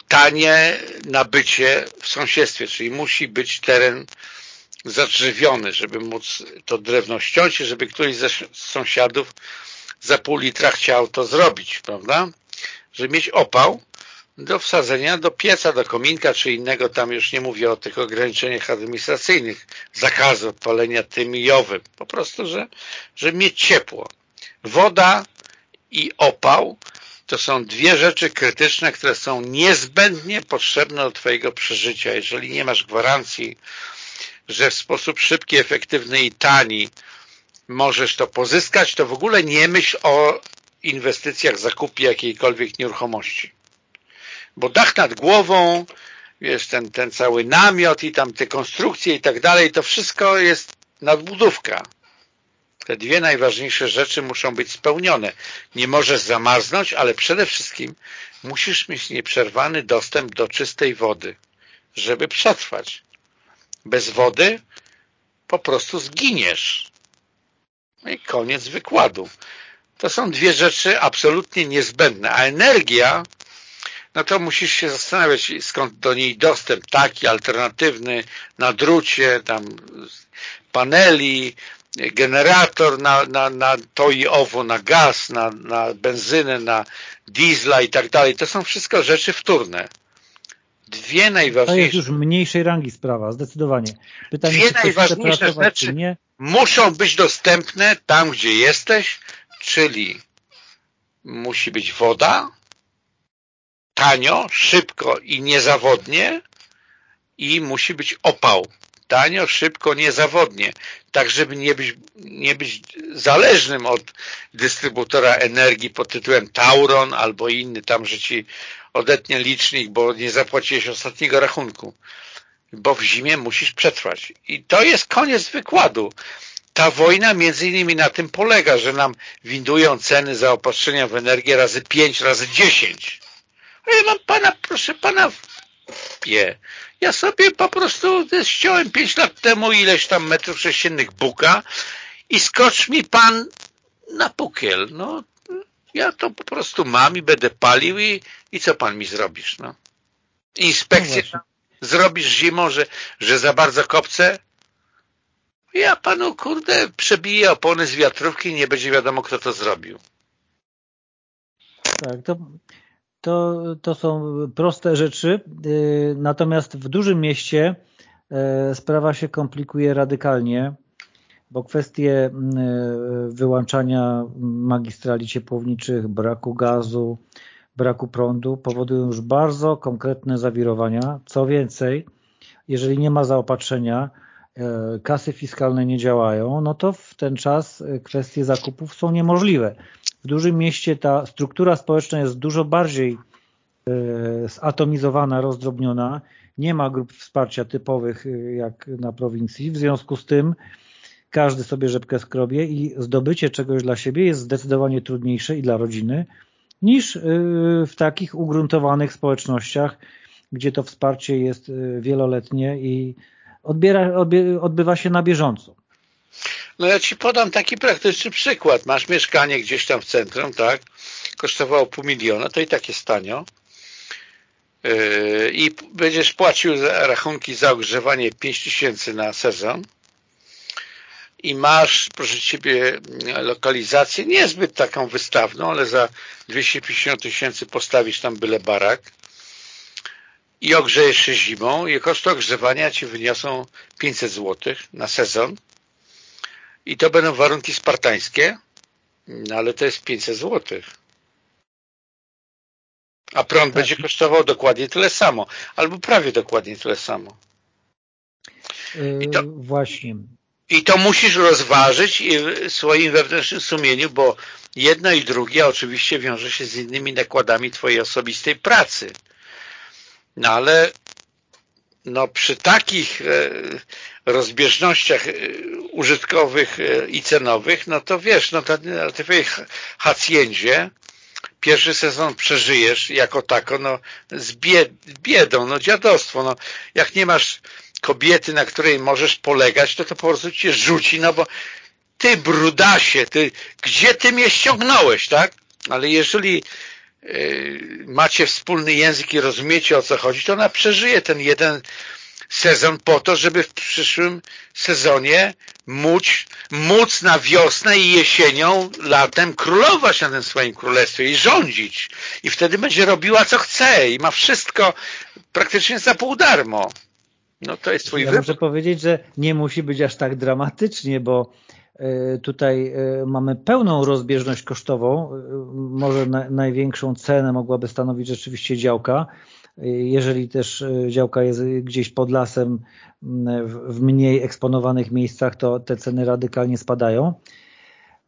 tanie nabycie w sąsiedztwie, czyli musi być teren zadrzewiony, żeby móc to drewno ściąć i żeby któryś z sąsiadów za pół litra chciał to zrobić, prawda? Żeby mieć opał do wsadzenia do pieca, do kominka czy innego, tam już nie mówię o tych ograniczeniach administracyjnych, zakazu odpalenia tym i owym, po prostu, że, żeby mieć ciepło. Woda i opał to są dwie rzeczy krytyczne, które są niezbędnie potrzebne do Twojego przeżycia. Jeżeli nie masz gwarancji, że w sposób szybki, efektywny i tani możesz to pozyskać, to w ogóle nie myśl o inwestycjach, zakupie jakiejkolwiek nieruchomości. Bo dach nad głową, wiesz, ten, ten cały namiot i tam te konstrukcje i tak dalej, to wszystko jest nadbudówka. Te dwie najważniejsze rzeczy muszą być spełnione. Nie możesz zamarznąć, ale przede wszystkim musisz mieć nieprzerwany dostęp do czystej wody, żeby przetrwać. Bez wody po prostu zginiesz. No i koniec wykładu. To są dwie rzeczy absolutnie niezbędne, a energia no to musisz się zastanawiać, skąd do niej dostęp taki, alternatywny, na drucie, tam paneli, generator na, na, na to i owo, na gaz, na, na benzynę, na diesla i tak dalej. To są wszystko rzeczy wtórne. Dwie najważniejsze... To jest już mniejszej rangi sprawa, zdecydowanie. Pytanie, dwie najważniejsze rzeczy muszą być dostępne tam, gdzie jesteś, czyli musi być woda, tanio, szybko i niezawodnie i musi być opał. Tanio, szybko, niezawodnie. Tak, żeby nie być, nie być zależnym od dystrybutora energii pod tytułem Tauron albo inny tam, że ci odetnie licznik, bo nie zapłaciłeś ostatniego rachunku. Bo w zimie musisz przetrwać. I to jest koniec wykładu. Ta wojna między innymi na tym polega, że nam windują ceny zaopatrzenia w energię razy 5, razy 10. A ja mam pana, proszę pana, wie. Ja sobie po prostu ściąłem 5 lat temu ileś tam metrów sześciennych buka i skocz mi pan na pukiel. No, ja to po prostu mam i będę palił i, i co pan mi zrobisz? No? Inspekcję no zrobisz zimą, że, że za bardzo kopce? Ja panu, kurde, przebiję opony z wiatrówki i nie będzie wiadomo, kto to zrobił. Tak, to, to, to są proste rzeczy, y, natomiast w dużym mieście y, sprawa się komplikuje radykalnie bo kwestie e, wyłączania magistrali ciepłowniczych, braku gazu, braku prądu powodują już bardzo konkretne zawirowania. Co więcej, jeżeli nie ma zaopatrzenia, kasy fiskalne nie działają, no to w ten czas kwestie zakupów są niemożliwe. W dużym mieście ta struktura społeczna jest dużo bardziej zatomizowana, rozdrobniona. Nie ma grup wsparcia typowych jak na prowincji. W związku z tym każdy sobie rzepkę skrobie i zdobycie czegoś dla siebie jest zdecydowanie trudniejsze i dla rodziny niż y, w takich ugruntowanych społecznościach, gdzie to wsparcie jest wieloletnie i odbiera, odbywa się na bieżąco. No ja Ci podam taki praktyczny przykład. Masz mieszkanie gdzieś tam w centrum, tak? Kosztowało pół miliona, to i tak jest. Yy, I będziesz płacił za rachunki za ogrzewanie 5 tysięcy na sezon i masz, proszę Ciebie, lokalizację niezbyt taką wystawną, ale za 250 tysięcy postawisz tam byle barak i ogrzejesz się zimą i koszty ogrzewania Ci wyniosą 500 zł na sezon i to będą warunki spartańskie, no ale to jest 500 zł. A prąd tak. będzie kosztował dokładnie tyle samo, albo prawie dokładnie tyle samo. I to, Właśnie. I to musisz rozważyć w swoim wewnętrznym sumieniu, bo jedno i drugie oczywiście wiąże się z innymi nakładami Twojej osobistej pracy. No ale no przy takich e, rozbieżnościach e, użytkowych e, i cenowych, no to wiesz, no na Twojej hacjendzie pierwszy sezon przeżyjesz jako tako, no z biedą, no dziadostwo, no jak nie masz kobiety, na której możesz polegać, to to po prostu cię rzuci, no bo ty brudasie, ty, gdzie ty mnie ściągnąłeś, tak? Ale jeżeli macie wspólny język i rozumiecie o co chodzi, to ona przeżyje ten jeden sezon po to, żeby w przyszłym sezonie móc, móc na wiosnę i jesienią, latem królować na tym swoim królestwie i rządzić. I wtedy będzie robiła co chce i ma wszystko praktycznie za pół darmo. No to jest twój ja wybór. Muszę powiedzieć, że nie musi być aż tak dramatycznie, bo tutaj e, mamy pełną rozbieżność kosztową. E, może największą cenę mogłaby stanowić rzeczywiście działka. Jeżeli też działka jest gdzieś pod lasem w mniej eksponowanych miejscach, to te ceny radykalnie spadają.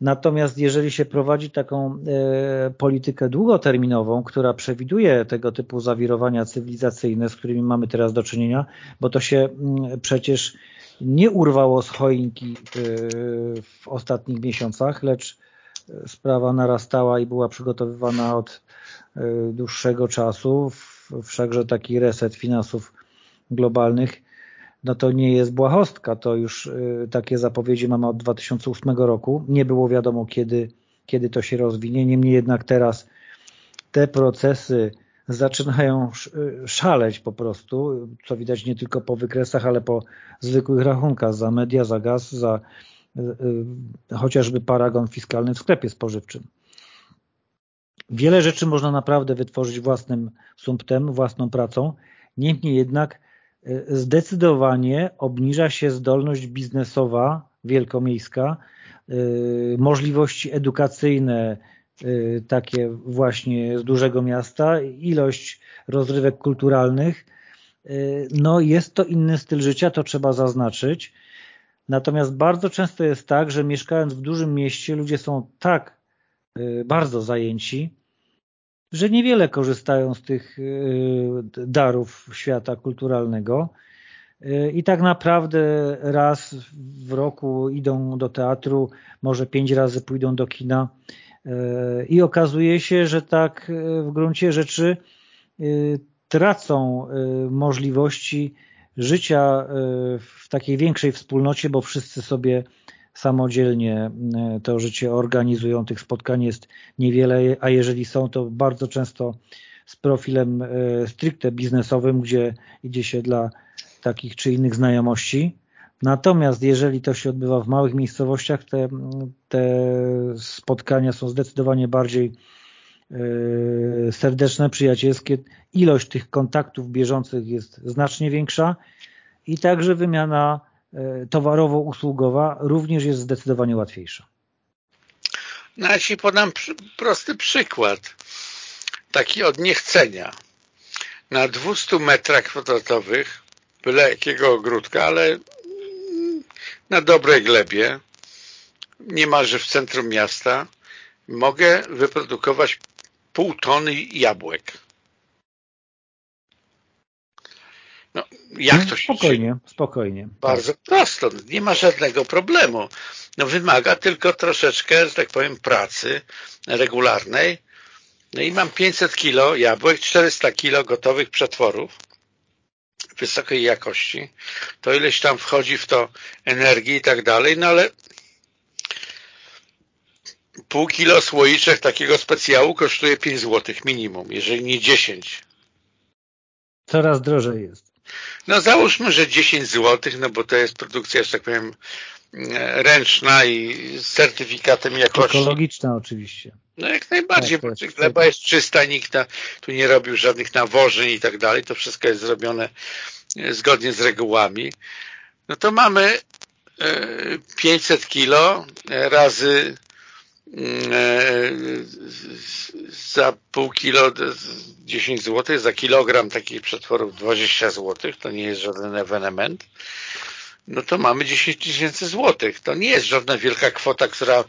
Natomiast jeżeli się prowadzi taką e, politykę długoterminową, która przewiduje tego typu zawirowania cywilizacyjne, z którymi mamy teraz do czynienia, bo to się przecież nie urwało z choinki e, w ostatnich miesiącach, lecz e, sprawa narastała i była przygotowywana od dłuższego czasu, wszakże taki reset finansów globalnych no to nie jest błahostka. To już y, takie zapowiedzi mamy od 2008 roku. Nie było wiadomo, kiedy, kiedy to się rozwinie. Niemniej jednak teraz te procesy zaczynają y, szaleć po prostu, co widać nie tylko po wykresach, ale po zwykłych rachunkach za media, za gaz, za y, chociażby paragon fiskalny w sklepie spożywczym. Wiele rzeczy można naprawdę wytworzyć własnym sumptem, własną pracą, Niemniej jednak zdecydowanie obniża się zdolność biznesowa wielkomiejska, możliwości edukacyjne, takie właśnie z dużego miasta, ilość rozrywek kulturalnych. No jest to inny styl życia, to trzeba zaznaczyć. Natomiast bardzo często jest tak, że mieszkając w dużym mieście ludzie są tak bardzo zajęci, że niewiele korzystają z tych y, darów świata kulturalnego y, i tak naprawdę raz w roku idą do teatru, może pięć razy pójdą do kina y, i okazuje się, że tak w gruncie rzeczy tracą możliwości życia w takiej większej wspólnocie, bo wszyscy sobie samodzielnie e, to życie organizują. Tych spotkań jest niewiele, a jeżeli są, to bardzo często z profilem e, stricte biznesowym, gdzie idzie się dla takich czy innych znajomości. Natomiast jeżeli to się odbywa w małych miejscowościach, te, te spotkania są zdecydowanie bardziej e, serdeczne, przyjacielskie. Ilość tych kontaktów bieżących jest znacznie większa i także wymiana E, towarowo-usługowa również jest zdecydowanie łatwiejsza. No ja Ci podam prosty przykład, taki od niechcenia. Na 200 metrach kwadratowych byle jakiego ogródka, ale na dobrej glebie, niemalże w centrum miasta, mogę wyprodukować pół tony jabłek. No, jak to się Spokojnie, dzieje? spokojnie. Bardzo prosto, nie ma żadnego problemu. No, wymaga tylko troszeczkę, że tak powiem, pracy regularnej. No i mam 500 kilo jabłek, 400 kilo gotowych przetworów wysokiej jakości. To ileś tam wchodzi w to energii i tak dalej, no ale pół kilo słoiczek takiego specjału kosztuje 5 zł minimum, jeżeli nie 10. Coraz drożej jest. No załóżmy, że 10 zł, no bo to jest produkcja, że tak powiem, ręczna i z certyfikatem jakości. Ekologiczna oczywiście. No jak najbardziej, tak, bo gleba jest czysta, nikt na, tu nie robił żadnych nawożeń i tak dalej, to wszystko jest zrobione e, zgodnie z regułami. No to mamy 500 e, kilo razy Mm, e, za pół kilo 10 zł, za kilogram takich przetworów 20 zł, to nie jest żaden ewenement, no to mamy 10 tysięcy złotych. To nie jest żadna wielka kwota, która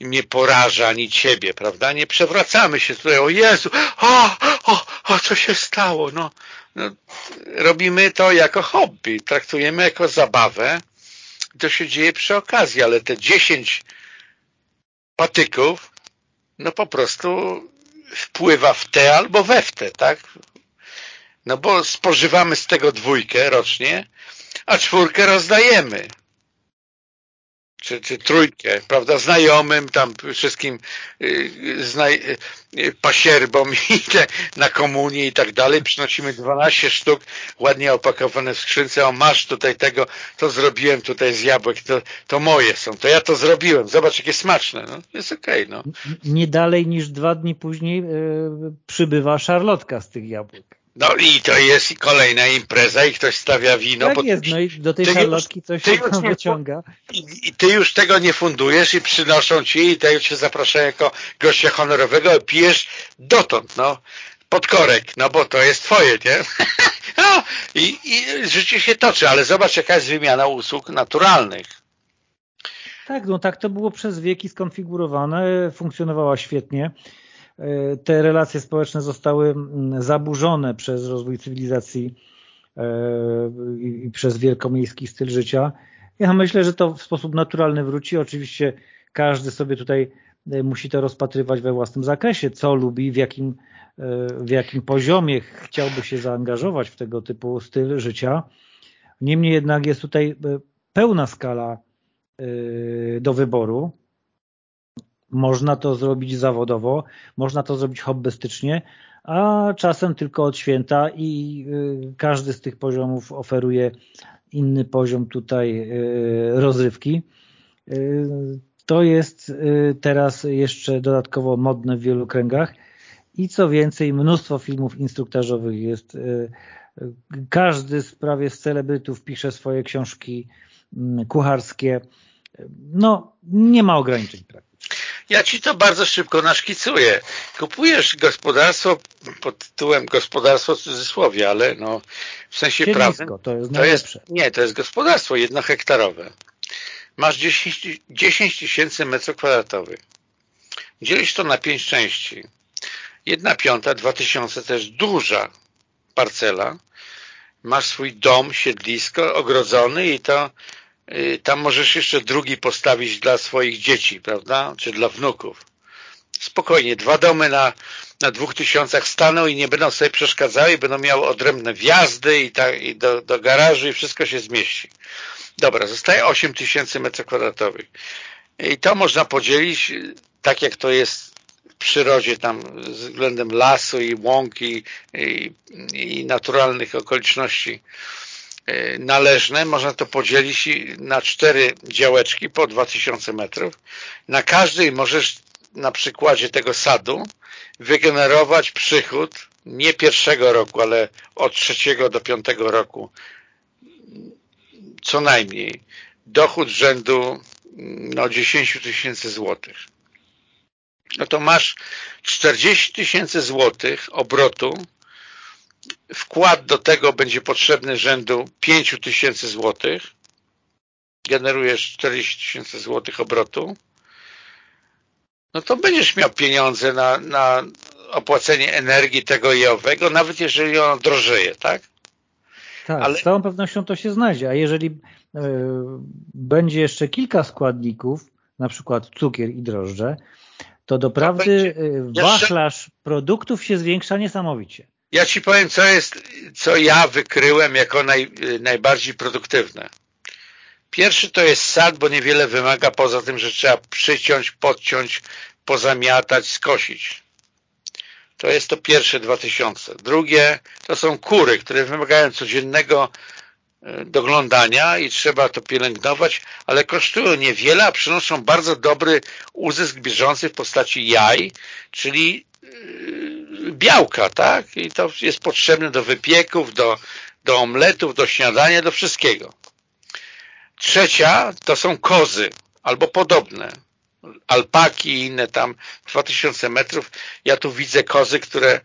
mnie poraża, ani ciebie, prawda? Nie przewracamy się tutaj, o Jezu, o, o, o co się stało? No, no, robimy to jako hobby, traktujemy jako zabawę. To się dzieje przy okazji, ale te 10 patyków, no po prostu wpływa w te albo we w te, tak? No bo spożywamy z tego dwójkę rocznie, a czwórkę rozdajemy. Czy, czy trójkę, prawda, znajomym, tam wszystkim yy, znaj, yy, pasierbom i te, na komunię i tak dalej, przynosimy 12 sztuk ładnie opakowane w skrzynce, o masz tutaj tego, to zrobiłem tutaj z jabłek, to, to moje są, to ja to zrobiłem, zobacz jakie smaczne, no, jest okej, okay, no. Nie dalej niż dwa dni później yy, przybywa szarlotka z tych jabłek. No i to jest kolejna impreza i ktoś stawia wino. Tak jest, no i do tej szarlotki coś ty się tam wyciąga. I, I, ty już tego nie fundujesz i przynoszą ci i tego cię zapraszają jako gościa honorowego, pijesz dotąd, no, pod korek, no bo to jest twoje, nie? no, i, I życie się toczy, ale zobacz jaka jest wymiana usług naturalnych. Tak, no tak to było przez wieki skonfigurowane, funkcjonowała świetnie. E, te relacje społeczne zostały mm, zaburzone przez rozwój cywilizacji e, i przez wielkomiejski styl życia. Ja myślę, że to w sposób naturalny wróci. Oczywiście każdy sobie tutaj e, musi to rozpatrywać we własnym zakresie, co lubi, w jakim, w jakim poziomie chciałby się zaangażować w tego typu styl życia. Niemniej jednak jest tutaj pełna skala do wyboru. Można to zrobić zawodowo, można to zrobić hobbystycznie, a czasem tylko od święta i y, każdy z tych poziomów oferuje inny poziom tutaj y, rozrywki. Y, to jest teraz jeszcze dodatkowo modne w wielu kręgach i co więcej, mnóstwo filmów instruktażowych jest. Każdy z prawie z celebrytów pisze swoje książki mm, kucharskie. No, nie ma ograniczeń praktycznie. Ja ci to bardzo szybko naszkicuję. Kupujesz gospodarstwo pod tytułem gospodarstwo w cudzysłowie, ale no w sensie prawnym. to jest. To jest, nie, to jest gospodarstwo jednohektarowe. Masz 10 tysięcy metrów kwadratowych. Dzielisz to na pięć części. Jedna piąta, dwa tysiące to jest duża parcela. Masz swój dom, siedlisko ogrodzony i to tam możesz jeszcze drugi postawić dla swoich dzieci, prawda? Czy dla wnuków. Spokojnie, dwa domy na, na dwóch tysiącach staną i nie będą sobie przeszkadzały, będą miały odrębne wjazdy i, ta, i do, do garażu i wszystko się zmieści. Dobra, zostaje 8 tysięcy metrów kwadratowych. I to można podzielić tak jak to jest w przyrodzie tam względem lasu i łąki i, i naturalnych okoliczności należne, można to podzielić na cztery działeczki po 2000 metrów. Na każdej możesz na przykładzie tego sadu wygenerować przychód nie pierwszego roku, ale od trzeciego do piątego roku co najmniej dochód rzędu no, 10 tysięcy złotych. No to masz 40 tysięcy złotych obrotu, wkład do tego będzie potrzebny rzędu 5 tysięcy złotych, generujesz 40 tysięcy złotych obrotu, no to będziesz miał pieniądze na, na opłacenie energii tego i owego, nawet jeżeli ono drożeje, tak? Tak, Ale... z całą pewnością to się znajdzie, a jeżeli y, będzie jeszcze kilka składników, na przykład cukier i drożdże, to doprawdy to e, wachlarz jeszcze... produktów się zwiększa niesamowicie. Ja Ci powiem, co jest, co ja wykryłem jako naj, najbardziej produktywne. Pierwszy to jest sad, bo niewiele wymaga poza tym, że trzeba przyciąć, podciąć, pozamiatać, skosić. To jest to pierwsze 2000. Drugie to są kury, które wymagają codziennego e, doglądania i trzeba to pielęgnować, ale kosztują niewiele, a przynoszą bardzo dobry uzysk bieżący w postaci jaj, czyli e, białka, tak? I to jest potrzebne do wypieków, do, do omletów, do śniadania, do wszystkiego. Trzecia to są kozy albo podobne alpaki i inne tam 2000 metrów. Ja tu widzę kozy, które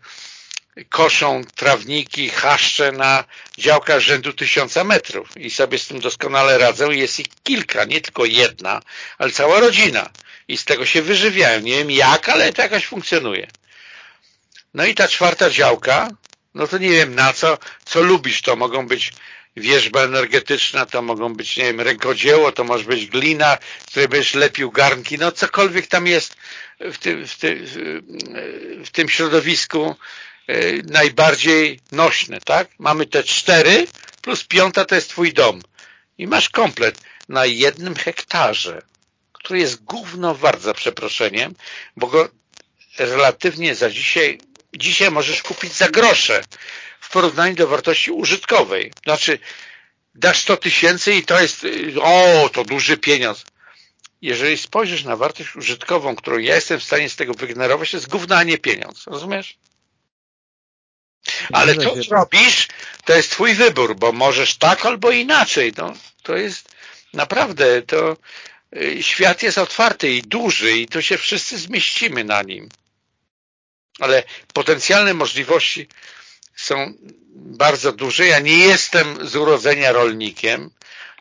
koszą trawniki, chaszcze na działkach rzędu tysiąca metrów i sobie z tym doskonale radzą. Jest ich kilka, nie tylko jedna, ale cała rodzina i z tego się wyżywiają. Nie wiem jak, ale to jakoś funkcjonuje. No i ta czwarta działka, no to nie wiem na co, co lubisz, to mogą być wierzba energetyczna, to mogą być, nie wiem, rękodzieło, to może być glina, z której będziesz lepił garnki, no cokolwiek tam jest w tym, w tym, w tym środowisku e, najbardziej nośne, tak? Mamy te cztery, plus piąta to jest twój dom. I masz komplet na jednym hektarze, który jest gówno wart za przeproszeniem, bo go relatywnie za dzisiaj, dzisiaj możesz kupić za grosze w porównaniu do wartości użytkowej. Znaczy, dasz 100 tysięcy i to jest, o, to duży pieniądz. Jeżeli spojrzysz na wartość użytkową, którą ja jestem w stanie z tego wygenerować, to jest gówno, a nie pieniądz. Rozumiesz? Ale to, co robisz, to jest twój wybór, bo możesz tak albo inaczej. No, to jest naprawdę, to y, świat jest otwarty i duży i tu się wszyscy zmieścimy na nim. Ale potencjalne możliwości są bardzo duże. Ja nie jestem z urodzenia rolnikiem,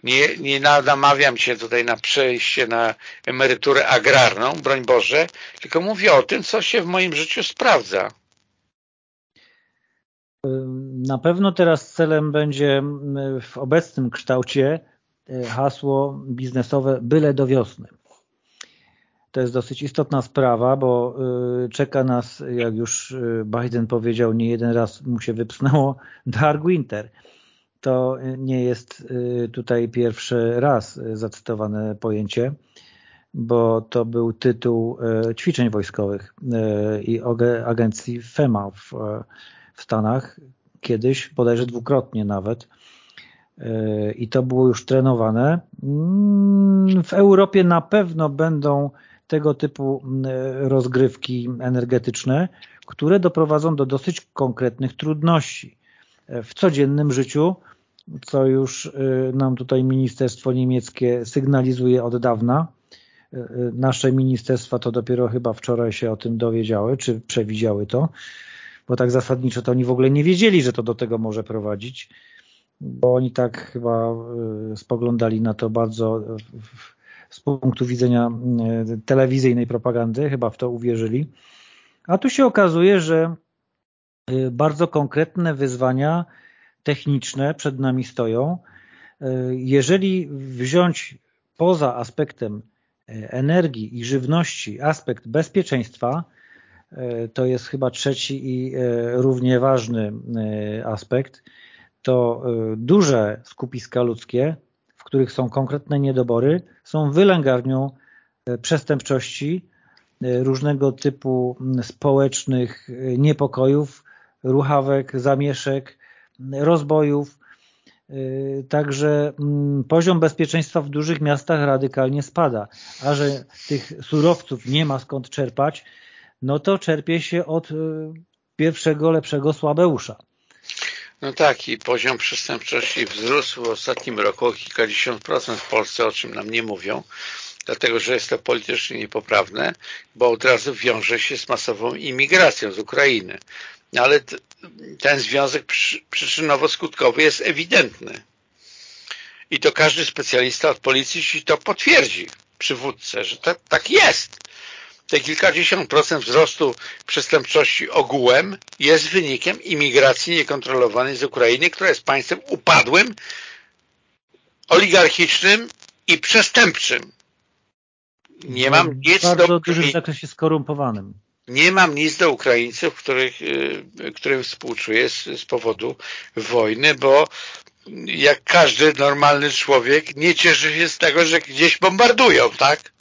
nie, nie namawiam się tutaj na przejście na emeryturę agrarną, broń Boże, tylko mówię o tym, co się w moim życiu sprawdza. Na pewno teraz celem będzie w obecnym kształcie e, hasło biznesowe byle do wiosny. To jest dosyć istotna sprawa, bo y, czeka nas, jak już y, Biden powiedział, nie jeden raz mu się wypsnęło Dark Winter. To nie jest y, tutaj pierwszy raz zacytowane pojęcie, bo to był tytuł ćwiczeń wojskowych i agencji FEMA w, w Stanach kiedyś, bodajże dwukrotnie nawet. I to było już trenowane. Mm, w Europie na pewno będą tego typu rozgrywki energetyczne, które doprowadzą do dosyć konkretnych trudności w codziennym życiu, co już nam tutaj ministerstwo niemieckie sygnalizuje od dawna. Nasze ministerstwa to dopiero chyba wczoraj się o tym dowiedziały, czy przewidziały to, bo tak zasadniczo to oni w ogóle nie wiedzieli, że to do tego może prowadzić, bo oni tak chyba spoglądali na to bardzo z punktu widzenia e, telewizyjnej propagandy, chyba w to uwierzyli. A tu się okazuje, że e, bardzo konkretne wyzwania techniczne przed nami stoją. E, jeżeli wziąć poza aspektem energii i żywności aspekt bezpieczeństwa, to jest chyba trzeci i równie ważny aspekt, to duże skupiska ludzkie których są konkretne niedobory, są wylęgarnią e, przestępczości, e, różnego typu społecznych e, niepokojów, ruchawek, zamieszek, rozbojów. Także poziom bezpieczeństwa w dużych miastach radykalnie spada, a że tych surowców nie ma skąd czerpać, no to czerpie się od pierwszego lepszego słabeusza. No tak i poziom przestępczości wzrósł w ostatnim roku o kilkadziesiąt procent w Polsce, o czym nam nie mówią, dlatego że jest to politycznie niepoprawne, bo od razu wiąże się z masową imigracją z Ukrainy. No ale ten związek przyczynowo-skutkowy jest ewidentny. I to każdy specjalista od policji ci to potwierdzi, przywódcę, że tak jest te kilkadziesiąt procent wzrostu przestępczości ogółem jest wynikiem imigracji niekontrolowanej z Ukrainy, która jest państwem upadłym, oligarchicznym i przestępczym. Nie mam nic bardzo do dużym zakresie skorumpowanym. Nie mam nic do Ukraińców, których, y, którym współczuję z, z powodu wojny, bo jak każdy normalny człowiek nie cieszy się z tego, że gdzieś bombardują, tak?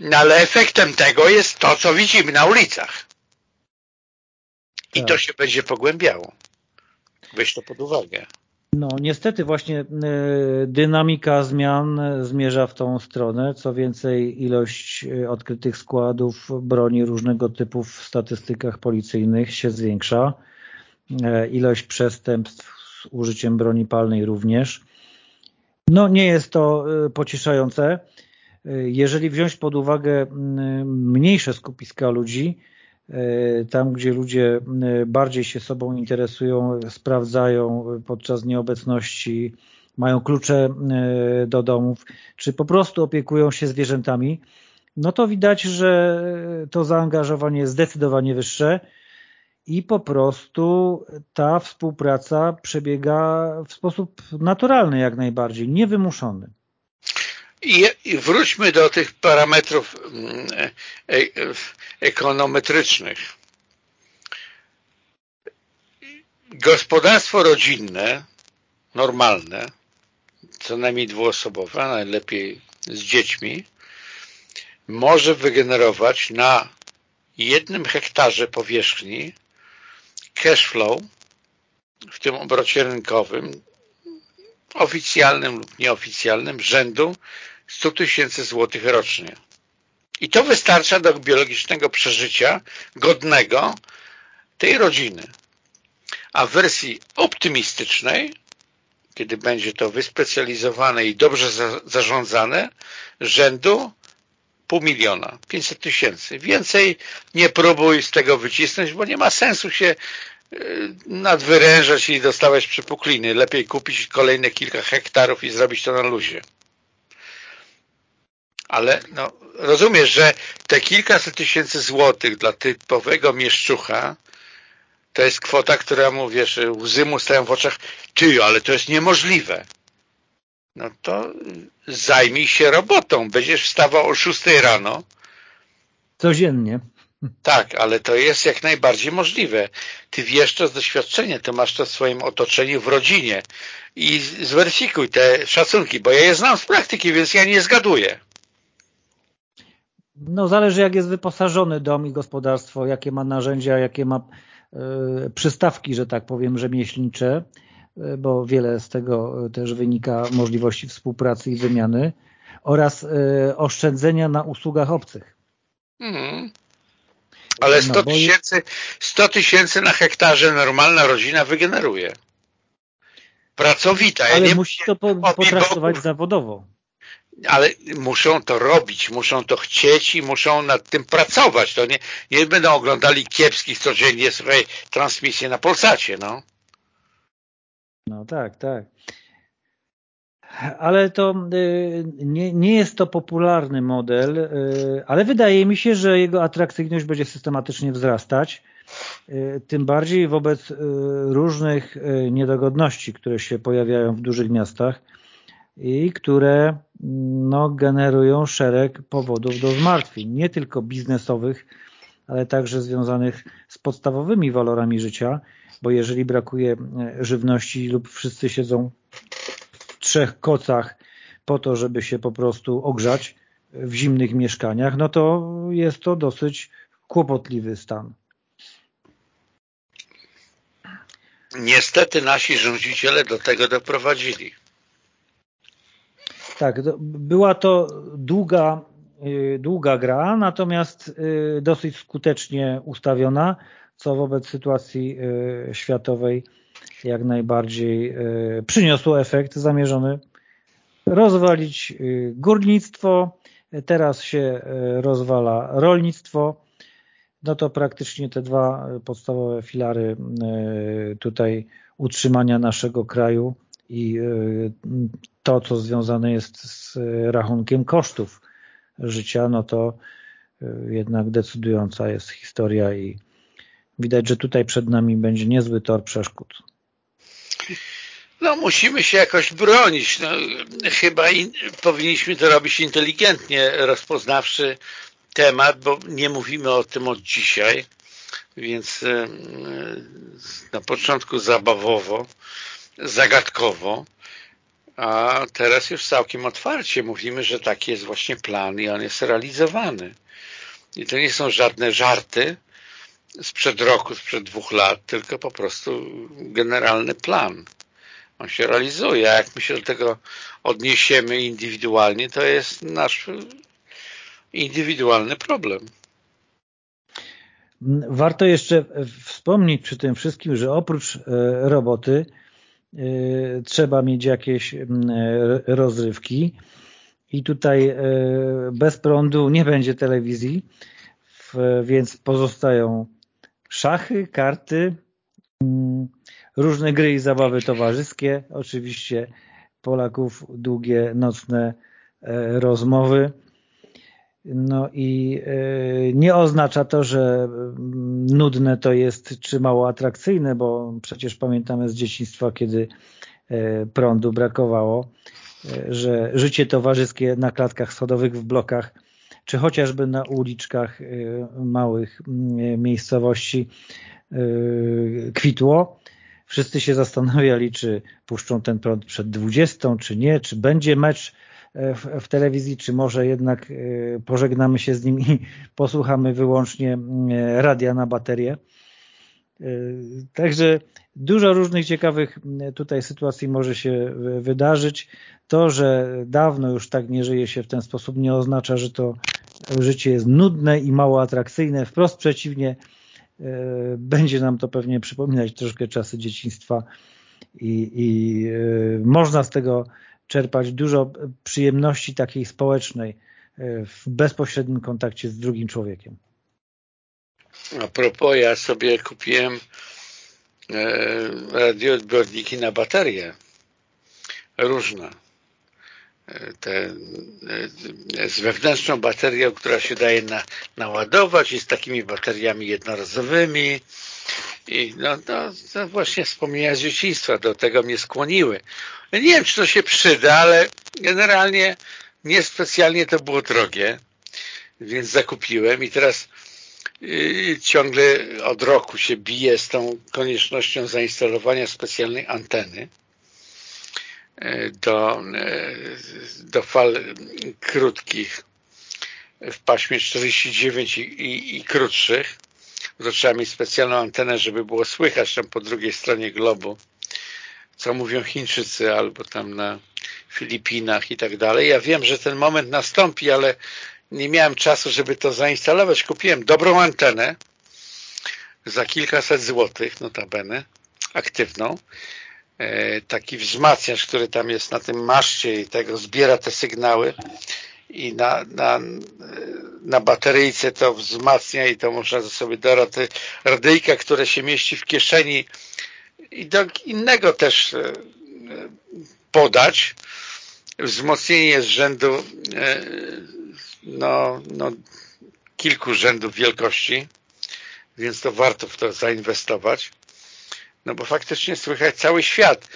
No ale efektem tego jest to, co widzimy na ulicach. I tak. to się będzie pogłębiało. Weź to pod uwagę. No niestety właśnie e, dynamika zmian zmierza w tą stronę. Co więcej ilość e, odkrytych składów broni różnego typu w statystykach policyjnych się zwiększa. E, ilość przestępstw z użyciem broni palnej również. No nie jest to pocieszające. Jeżeli wziąć pod uwagę mniejsze skupiska ludzi, e, tam gdzie ludzie bardziej się sobą interesują, sprawdzają podczas nieobecności, mają klucze do domów, czy po prostu opiekują się zwierzętami, no to widać, że to zaangażowanie jest zdecydowanie wyższe i po prostu ta współpraca przebiega w sposób naturalny jak najbardziej, niewymuszony. I wróćmy do tych parametrów mm, e, e, ekonometrycznych. Gospodarstwo rodzinne, normalne, co najmniej dwuosobowe, a najlepiej z dziećmi, może wygenerować na jednym hektarze powierzchni cash flow w tym obrocie rynkowym oficjalnym lub nieoficjalnym rzędu 100 tysięcy złotych rocznie. I to wystarcza do biologicznego przeżycia godnego tej rodziny. A w wersji optymistycznej, kiedy będzie to wyspecjalizowane i dobrze za zarządzane, rzędu pół miliona, 500 tysięcy. Więcej nie próbuj z tego wycisnąć, bo nie ma sensu się nadwyrężać i dostawać przypukliny. Lepiej kupić kolejne kilka hektarów i zrobić to na luzie. Ale no, rozumiesz, że te kilkaset tysięcy złotych dla typowego mieszczucha to jest kwota, która mu, wiesz, łzy mu stają w oczach. Ty, ale to jest niemożliwe. No to zajmij się robotą. Będziesz wstawał o 6 rano. Codziennie. Tak, ale to jest jak najbardziej możliwe. Ty wiesz to z doświadczenia, ty masz to w swoim otoczeniu, w rodzinie i zweryfikuj te szacunki, bo ja je znam z praktyki, więc ja nie zgaduję. No zależy jak jest wyposażony dom i gospodarstwo, jakie ma narzędzia, jakie ma y, przystawki, że tak powiem, rzemieślnicze, y, bo wiele z tego też wynika możliwości współpracy i wymiany oraz y, oszczędzenia na usługach obcych. Mhm. Ale 100 no, tysięcy 100 tysięcy na hektarze normalna rodzina wygeneruje. Pracowita. Ale ja nie musi to potraktować zawodowo ale muszą to robić, muszą to chcieć i muszą nad tym pracować. To nie, nie będą oglądali kiepskich codziennie słuchaj, transmisje na Polsacie, no. No tak, tak. Ale to y, nie, nie jest to popularny model, y, ale wydaje mi się, że jego atrakcyjność będzie systematycznie wzrastać, y, tym bardziej wobec różnych niedogodności, które się pojawiają w dużych miastach i które no, generują szereg powodów do zmartwień, nie tylko biznesowych, ale także związanych z podstawowymi walorami życia, bo jeżeli brakuje żywności lub wszyscy siedzą trzech kocach po to, żeby się po prostu ogrzać w zimnych mieszkaniach, no to jest to dosyć kłopotliwy stan. Niestety nasi rządziciele do tego doprowadzili. Tak, była to długa, y, długa gra, natomiast y, dosyć skutecznie ustawiona, co wobec sytuacji y, światowej jak najbardziej przyniosło efekt zamierzony. Rozwalić górnictwo, teraz się rozwala rolnictwo, no to praktycznie te dwa podstawowe filary tutaj utrzymania naszego kraju i to, co związane jest z rachunkiem kosztów życia, no to jednak decydująca jest historia i widać, że tutaj przed nami będzie niezły tor przeszkód. No musimy się jakoś bronić. No, chyba in, powinniśmy to robić inteligentnie, rozpoznawszy temat, bo nie mówimy o tym od dzisiaj, więc y, na początku zabawowo, zagadkowo, a teraz już całkiem otwarcie mówimy, że taki jest właśnie plan i on jest realizowany. I to nie są żadne żarty sprzed roku, sprzed dwóch lat, tylko po prostu generalny plan. On się realizuje, a jak my się do tego odniesiemy indywidualnie, to jest nasz indywidualny problem. Warto jeszcze wspomnieć przy tym wszystkim, że oprócz e, roboty Y, trzeba mieć jakieś mm, rozrywki i tutaj bez prądu nie będzie telewizji, więc pozostają szachy, karty, mm, różne gry i zabawy towarzyskie, oczywiście Polaków długie nocne e, rozmowy, no i e, nie oznacza to, że mm, nudne to jest czy mało atrakcyjne, bo przecież pamiętamy z dzieciństwa, kiedy e, prądu brakowało, że życie towarzyskie na klatkach schodowych w blokach, czy chociażby na uliczkach małych mm, miejscowości kwitło. Wszyscy się zastanawiali, czy puszczą ten prąd przed 20, czy nie, czy będzie mecz w, w, telewizji, czy może jednak pożegnamy się z nim i posłuchamy wyłącznie radia na baterię. Także dużo różnych ciekawych tutaj sytuacji może się wydarzyć. To, że dawno już tak nie żyje się w ten sposób nie oznacza, że to życie jest nudne i mało atrakcyjne. Wprost przeciwnie, będzie nam to pewnie przypominać troszkę czasy dzieciństwa i, i można z tego czerpać dużo przyjemności takiej społecznej e, w bezpośrednim kontakcie z drugim człowiekiem. A propos, ja sobie kupiłem e, radioodbiorniki na baterie różne. Te, z wewnętrzną baterią, która się daje na, naładować i z takimi bateriami jednorazowymi i no, no, no właśnie wspomnienia z dzieciństwa do tego mnie skłoniły. Nie wiem, czy to się przyda, ale generalnie niespecjalnie to było drogie, więc zakupiłem i teraz yy, ciągle od roku się bije z tą koniecznością zainstalowania specjalnej anteny do, yy, do fal krótkich w paśmie 49 i, i, i krótszych to trzeba mieć specjalną antenę, żeby było słychać tam po drugiej stronie globu, co mówią Chińczycy albo tam na Filipinach i tak dalej. Ja wiem, że ten moment nastąpi, ale nie miałem czasu, żeby to zainstalować. Kupiłem dobrą antenę za kilkaset złotych, notabene, aktywną. E, taki wzmacniacz, który tam jest na tym maszcie i tego zbiera te sygnały i na, na, na bateryjce to wzmacnia i to można sobie do rady, radyjka, które się mieści w kieszeni i do innego też e, podać. Wzmocnienie jest rzędu e, no, no, kilku rzędów wielkości, więc to warto w to zainwestować. No bo faktycznie słychać cały świat.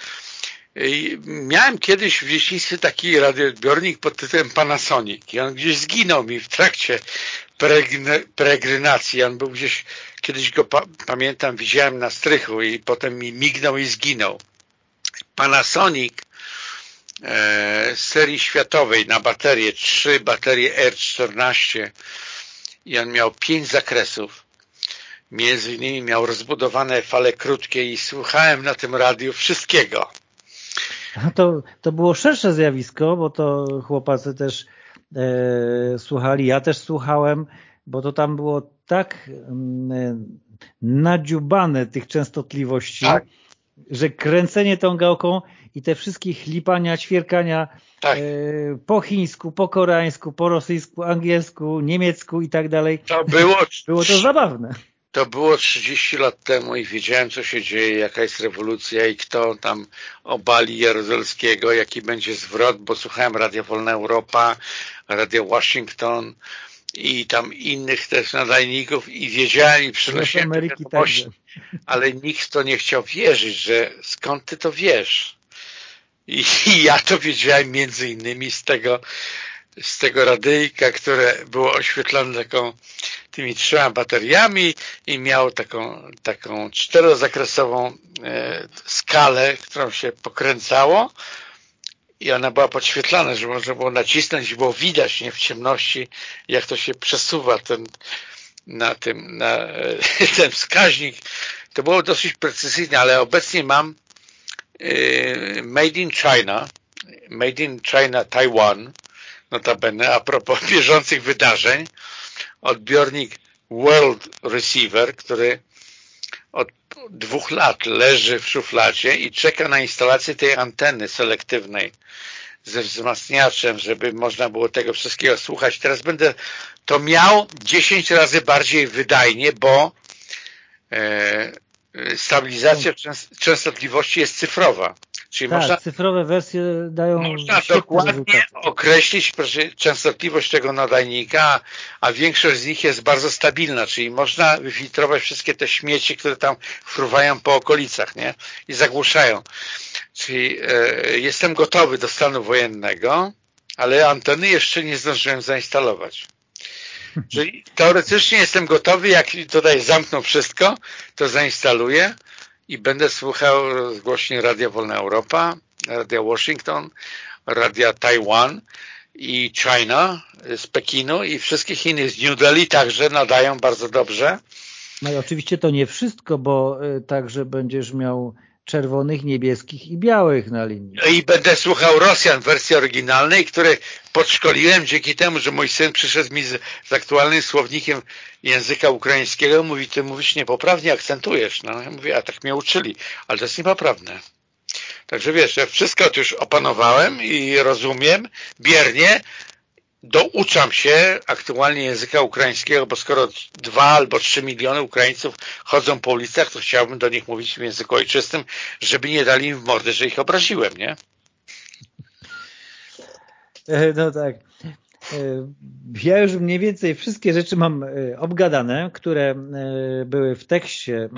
Miałem kiedyś w dzieciństwie taki radioodbiornik pod tytułem Panasonic i on gdzieś zginął mi w trakcie peregrinacji. On był gdzieś, kiedyś go pa pamiętam, widziałem na strychu i potem mi mignął i zginął. Panasonic e, serii światowej na baterię, trzy baterie R14 i on miał pięć zakresów. Między innymi miał rozbudowane fale krótkie i słuchałem na tym radiu wszystkiego. To, to było szersze zjawisko, bo to chłopacy też e, słuchali, ja też słuchałem, bo to tam było tak e, nadziubane tych częstotliwości, tak. że kręcenie tą gałką i te wszystkie chlipania, ćwierkania tak. e, po chińsku, po koreańsku, po rosyjsku, angielsku, niemiecku i tak dalej. To było, było to zabawne. To było 30 lat temu i wiedziałem, co się dzieje, jaka jest rewolucja i kto tam obali Jaruzelskiego, jaki będzie zwrot, bo słuchałem Radio Wolna Europa, Radio Washington i tam innych też nadajników i wiedziałem i przynosiłem Ameryki ale nikt to nie chciał wierzyć, że skąd ty to wiesz? I, i ja to wiedziałem między innymi z tego, z tego radyjka, które było oświetlone taką tymi trzema bateriami i miał taką, taką czterozakresową e, skalę, którą się pokręcało i ona była podświetlana, że można było nacisnąć i było widać nie w ciemności, jak to się przesuwa ten, na tym, na, e, ten wskaźnik. To było dosyć precyzyjne, ale obecnie mam e, Made in China, Made in China Taiwan, notabene, a propos bieżących wydarzeń, odbiornik World Receiver, który od dwóch lat leży w szufladzie i czeka na instalację tej anteny selektywnej ze wzmacniaczem, żeby można było tego wszystkiego słuchać. Teraz będę to miał 10 razy bardziej wydajnie, bo e, stabilizacja częstotliwości jest cyfrowa. Czyli tak, można, cyfrowe wersje dają Można dokładnie rezultaty. określić częstotliwość tego nadajnika, a większość z nich jest bardzo stabilna, czyli można wyfiltrować wszystkie te śmieci, które tam fruwają po okolicach nie? i zagłuszają. Czyli e, jestem gotowy do stanu wojennego, ale anteny jeszcze nie zdążyłem zainstalować. Czyli teoretycznie jestem gotowy, jak tutaj zamkną wszystko, to zainstaluję i będę słuchał głośniej Radia Wolna Europa, Radia Washington, Radia Taiwan i China z Pekinu i wszystkich innych z New Delhi także nadają bardzo dobrze. No i oczywiście to nie wszystko, bo y, także będziesz miał czerwonych, niebieskich i białych na linii. I będę słuchał Rosjan w wersji oryginalnej, które podszkoliłem dzięki temu, że mój syn przyszedł mi z, z aktualnym słownikiem języka ukraińskiego, mówi, ty mówisz niepoprawnie, akcentujesz. No, ja mówię, a tak mnie uczyli, ale to jest niepoprawne. Także wiesz, ja wszystko już opanowałem i rozumiem biernie, douczam się aktualnie języka ukraińskiego, bo skoro dwa albo trzy miliony Ukraińców chodzą po ulicach, to chciałbym do nich mówić w języku ojczystym, żeby nie dali im w mordę, że ich obraziłem, nie? E, no tak. E, ja już mniej więcej wszystkie rzeczy mam e, obgadane, które były w tekście,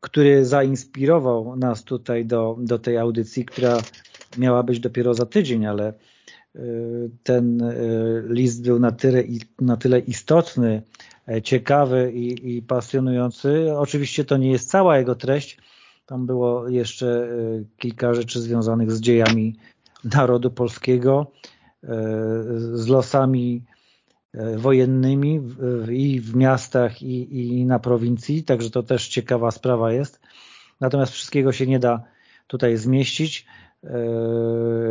który zainspirował nas tutaj do, do tej audycji, która miała być dopiero za tydzień, ale ten list był na tyle, na tyle istotny, ciekawy i, i pasjonujący. Oczywiście to nie jest cała jego treść, tam było jeszcze kilka rzeczy związanych z dziejami narodu polskiego, e, z losami e, wojennymi i w miastach i, i na prowincji, także to też ciekawa sprawa jest. Natomiast wszystkiego się nie da tutaj zmieścić.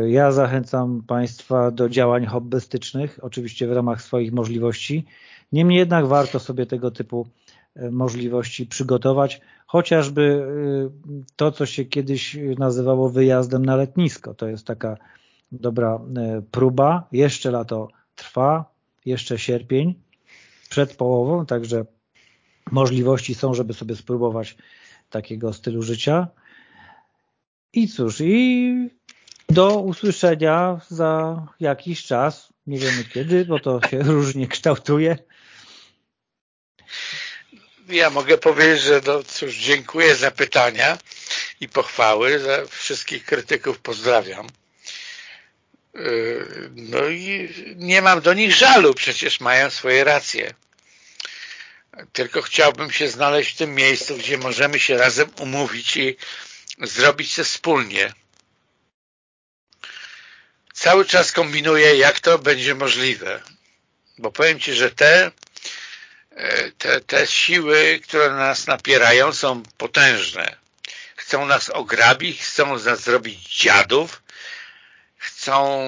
Ja zachęcam Państwa do działań hobbystycznych, oczywiście w ramach swoich możliwości. Niemniej jednak warto sobie tego typu możliwości przygotować, chociażby to, co się kiedyś nazywało wyjazdem na letnisko. To jest taka dobra próba. Jeszcze lato trwa, jeszcze sierpień przed połową, także możliwości są, żeby sobie spróbować takiego stylu życia. I cóż, i do usłyszenia za jakiś czas, nie wiemy kiedy, bo to się różnie kształtuje. Ja mogę powiedzieć, że no cóż, dziękuję za pytania i pochwały, za wszystkich krytyków pozdrawiam. Yy, no i nie mam do nich żalu, przecież mają swoje racje. Tylko chciałbym się znaleźć w tym miejscu, gdzie możemy się razem umówić i zrobić to wspólnie. Cały czas kombinuję, jak to będzie możliwe. Bo powiem Ci, że te, te, te siły, które nas napierają, są potężne. Chcą nas ograbić, chcą z nas zrobić dziadów, chcą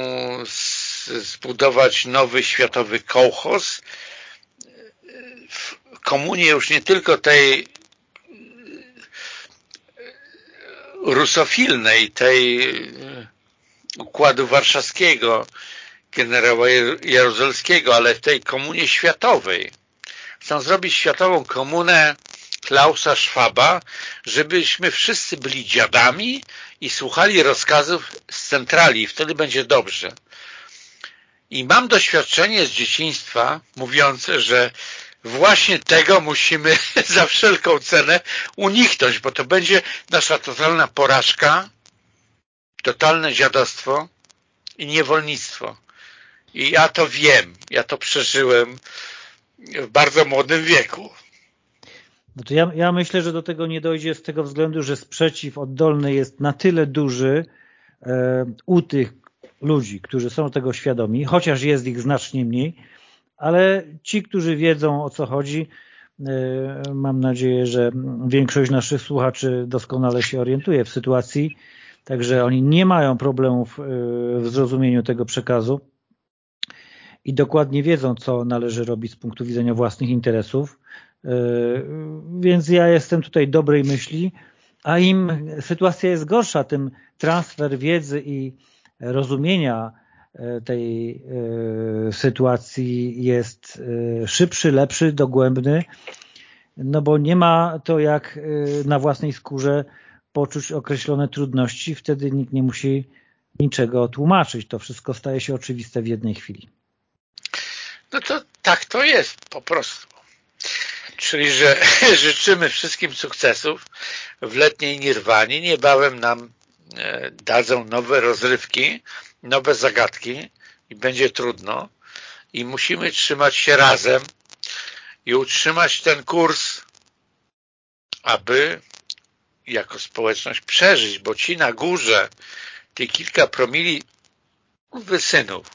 zbudować nowy światowy kołchos, w komunie już nie tylko tej rusofilnej, tej układu warszawskiego, generała Jaruzelskiego, ale w tej komunie światowej. Chcą zrobić światową komunę Klausa Schwaba, żebyśmy wszyscy byli dziadami i słuchali rozkazów z centrali. Wtedy będzie dobrze. I mam doświadczenie z dzieciństwa mówiące, że właśnie tego musimy za wszelką cenę uniknąć, bo to będzie nasza totalna porażka, totalne dziadostwo i niewolnictwo. I ja to wiem, ja to przeżyłem w bardzo młodym wieku. Znaczy ja, ja myślę, że do tego nie dojdzie z tego względu, że sprzeciw oddolny jest na tyle duży e, u tych ludzi, którzy są tego świadomi, chociaż jest ich znacznie mniej, ale ci, którzy wiedzą o co chodzi, e, mam nadzieję, że większość naszych słuchaczy doskonale się orientuje w sytuacji, także oni nie mają problemów e, w zrozumieniu tego przekazu i dokładnie wiedzą, co należy robić z punktu widzenia własnych interesów, e, więc ja jestem tutaj dobrej myśli, a im sytuacja jest gorsza, tym transfer wiedzy i rozumienia tej e, sytuacji jest e, szybszy, lepszy, dogłębny, no bo nie ma to jak na własnej skórze poczuć określone trudności, wtedy nikt nie musi niczego tłumaczyć. To wszystko staje się oczywiste w jednej chwili. No to tak to jest po prostu. Czyli, że życzymy wszystkim sukcesów w letniej nirwanie. Niebawem nam dadzą nowe rozrywki, nowe zagadki i będzie trudno i musimy trzymać się razem i utrzymać ten kurs, aby jako społeczność przeżyć, bo ci na górze, tych kilka promili wysynów,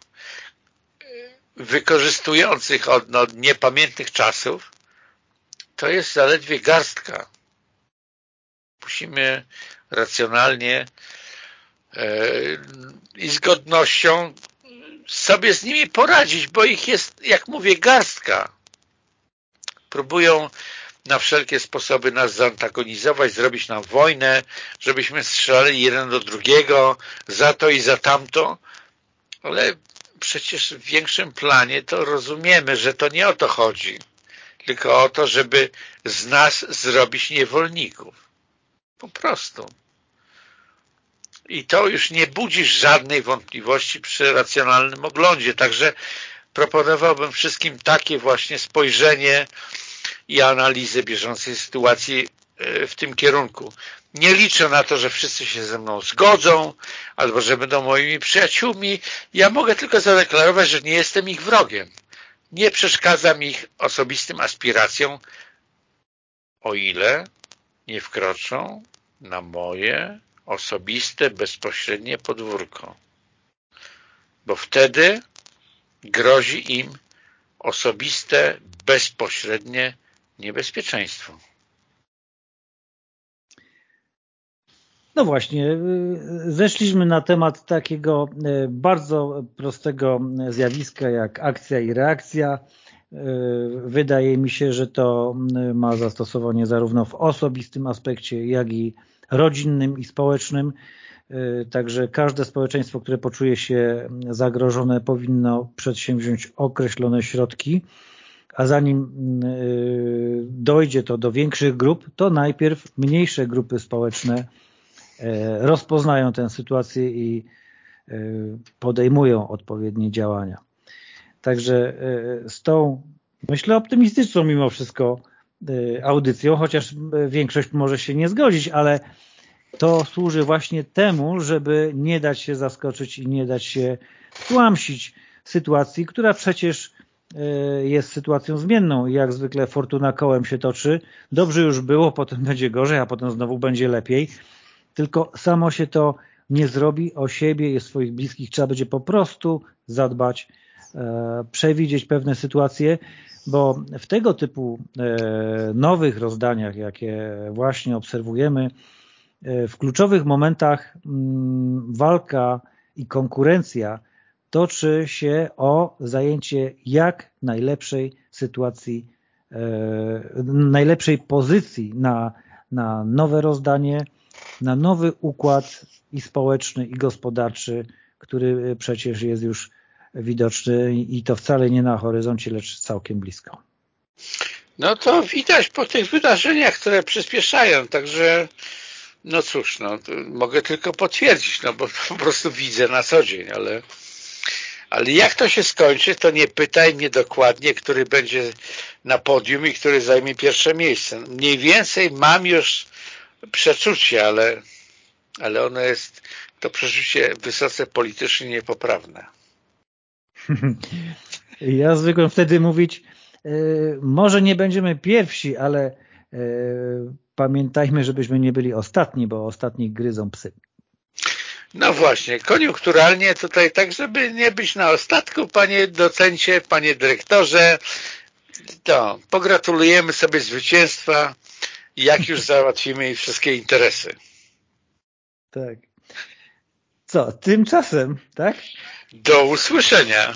wykorzystujących od, od niepamiętnych czasów, to jest zaledwie garstka. Musimy racjonalnie i z godnością sobie z nimi poradzić, bo ich jest, jak mówię, garstka. Próbują na wszelkie sposoby nas zantagonizować, zrobić nam wojnę, żebyśmy strzelali jeden do drugiego, za to i za tamto, ale przecież w większym planie to rozumiemy, że to nie o to chodzi, tylko o to, żeby z nas zrobić niewolników. Po prostu. I to już nie budzi żadnej wątpliwości przy racjonalnym oglądzie. Także proponowałbym wszystkim takie właśnie spojrzenie i analizę bieżącej sytuacji e, w tym kierunku. Nie liczę na to, że wszyscy się ze mną zgodzą albo że będą moimi przyjaciółmi. Ja mogę tylko zadeklarować, że nie jestem ich wrogiem. Nie przeszkadzam ich osobistym aspiracjom, o ile nie wkroczą na moje osobiste, bezpośrednie podwórko, bo wtedy grozi im osobiste, bezpośrednie niebezpieczeństwo. No właśnie, zeszliśmy na temat takiego bardzo prostego zjawiska jak akcja i reakcja. Wydaje mi się, że to ma zastosowanie zarówno w osobistym aspekcie, jak i rodzinnym i społecznym. Także każde społeczeństwo, które poczuje się zagrożone powinno przedsięwziąć określone środki, a zanim dojdzie to do większych grup, to najpierw mniejsze grupy społeczne rozpoznają tę sytuację i podejmują odpowiednie działania. Także z tą, myślę, optymistyczną mimo wszystko audycją, chociaż większość może się nie zgodzić, ale to służy właśnie temu, żeby nie dać się zaskoczyć i nie dać się tłamsić sytuacji, która przecież jest sytuacją zmienną jak zwykle fortuna kołem się toczy. Dobrze już było, potem będzie gorzej, a potem znowu będzie lepiej. Tylko samo się to nie zrobi o siebie i swoich bliskich. Trzeba będzie po prostu zadbać, przewidzieć pewne sytuacje, bo w tego typu nowych rozdaniach, jakie właśnie obserwujemy, w kluczowych momentach mm, walka i konkurencja toczy się o zajęcie jak najlepszej sytuacji, najlepszej pozycji na, na nowe rozdanie, na nowy układ i społeczny, i gospodarczy, który przecież jest już widoczny i to wcale nie na horyzoncie, lecz całkiem blisko. No to widać po tych wydarzeniach, które przyspieszają, także no cóż, no, mogę tylko potwierdzić, no bo po prostu widzę na co dzień, ale, ale jak to się skończy, to nie pytaj mnie dokładnie, który będzie na podium i który zajmie pierwsze miejsce. Mniej więcej mam już przeczucie, ale, ale ono jest, to przeczucie wysoce politycznie niepoprawne. Ja zwykłem wtedy mówić, yy, może nie będziemy pierwsi, ale yy, pamiętajmy, żebyśmy nie byli ostatni, bo ostatni gryzą psy. No właśnie, koniunkturalnie tutaj tak, żeby nie być na ostatku, panie docencie, panie dyrektorze, to pogratulujemy sobie zwycięstwa, jak już załatwimy wszystkie interesy. Tak. Co, tymczasem, tak? Do usłyszenia.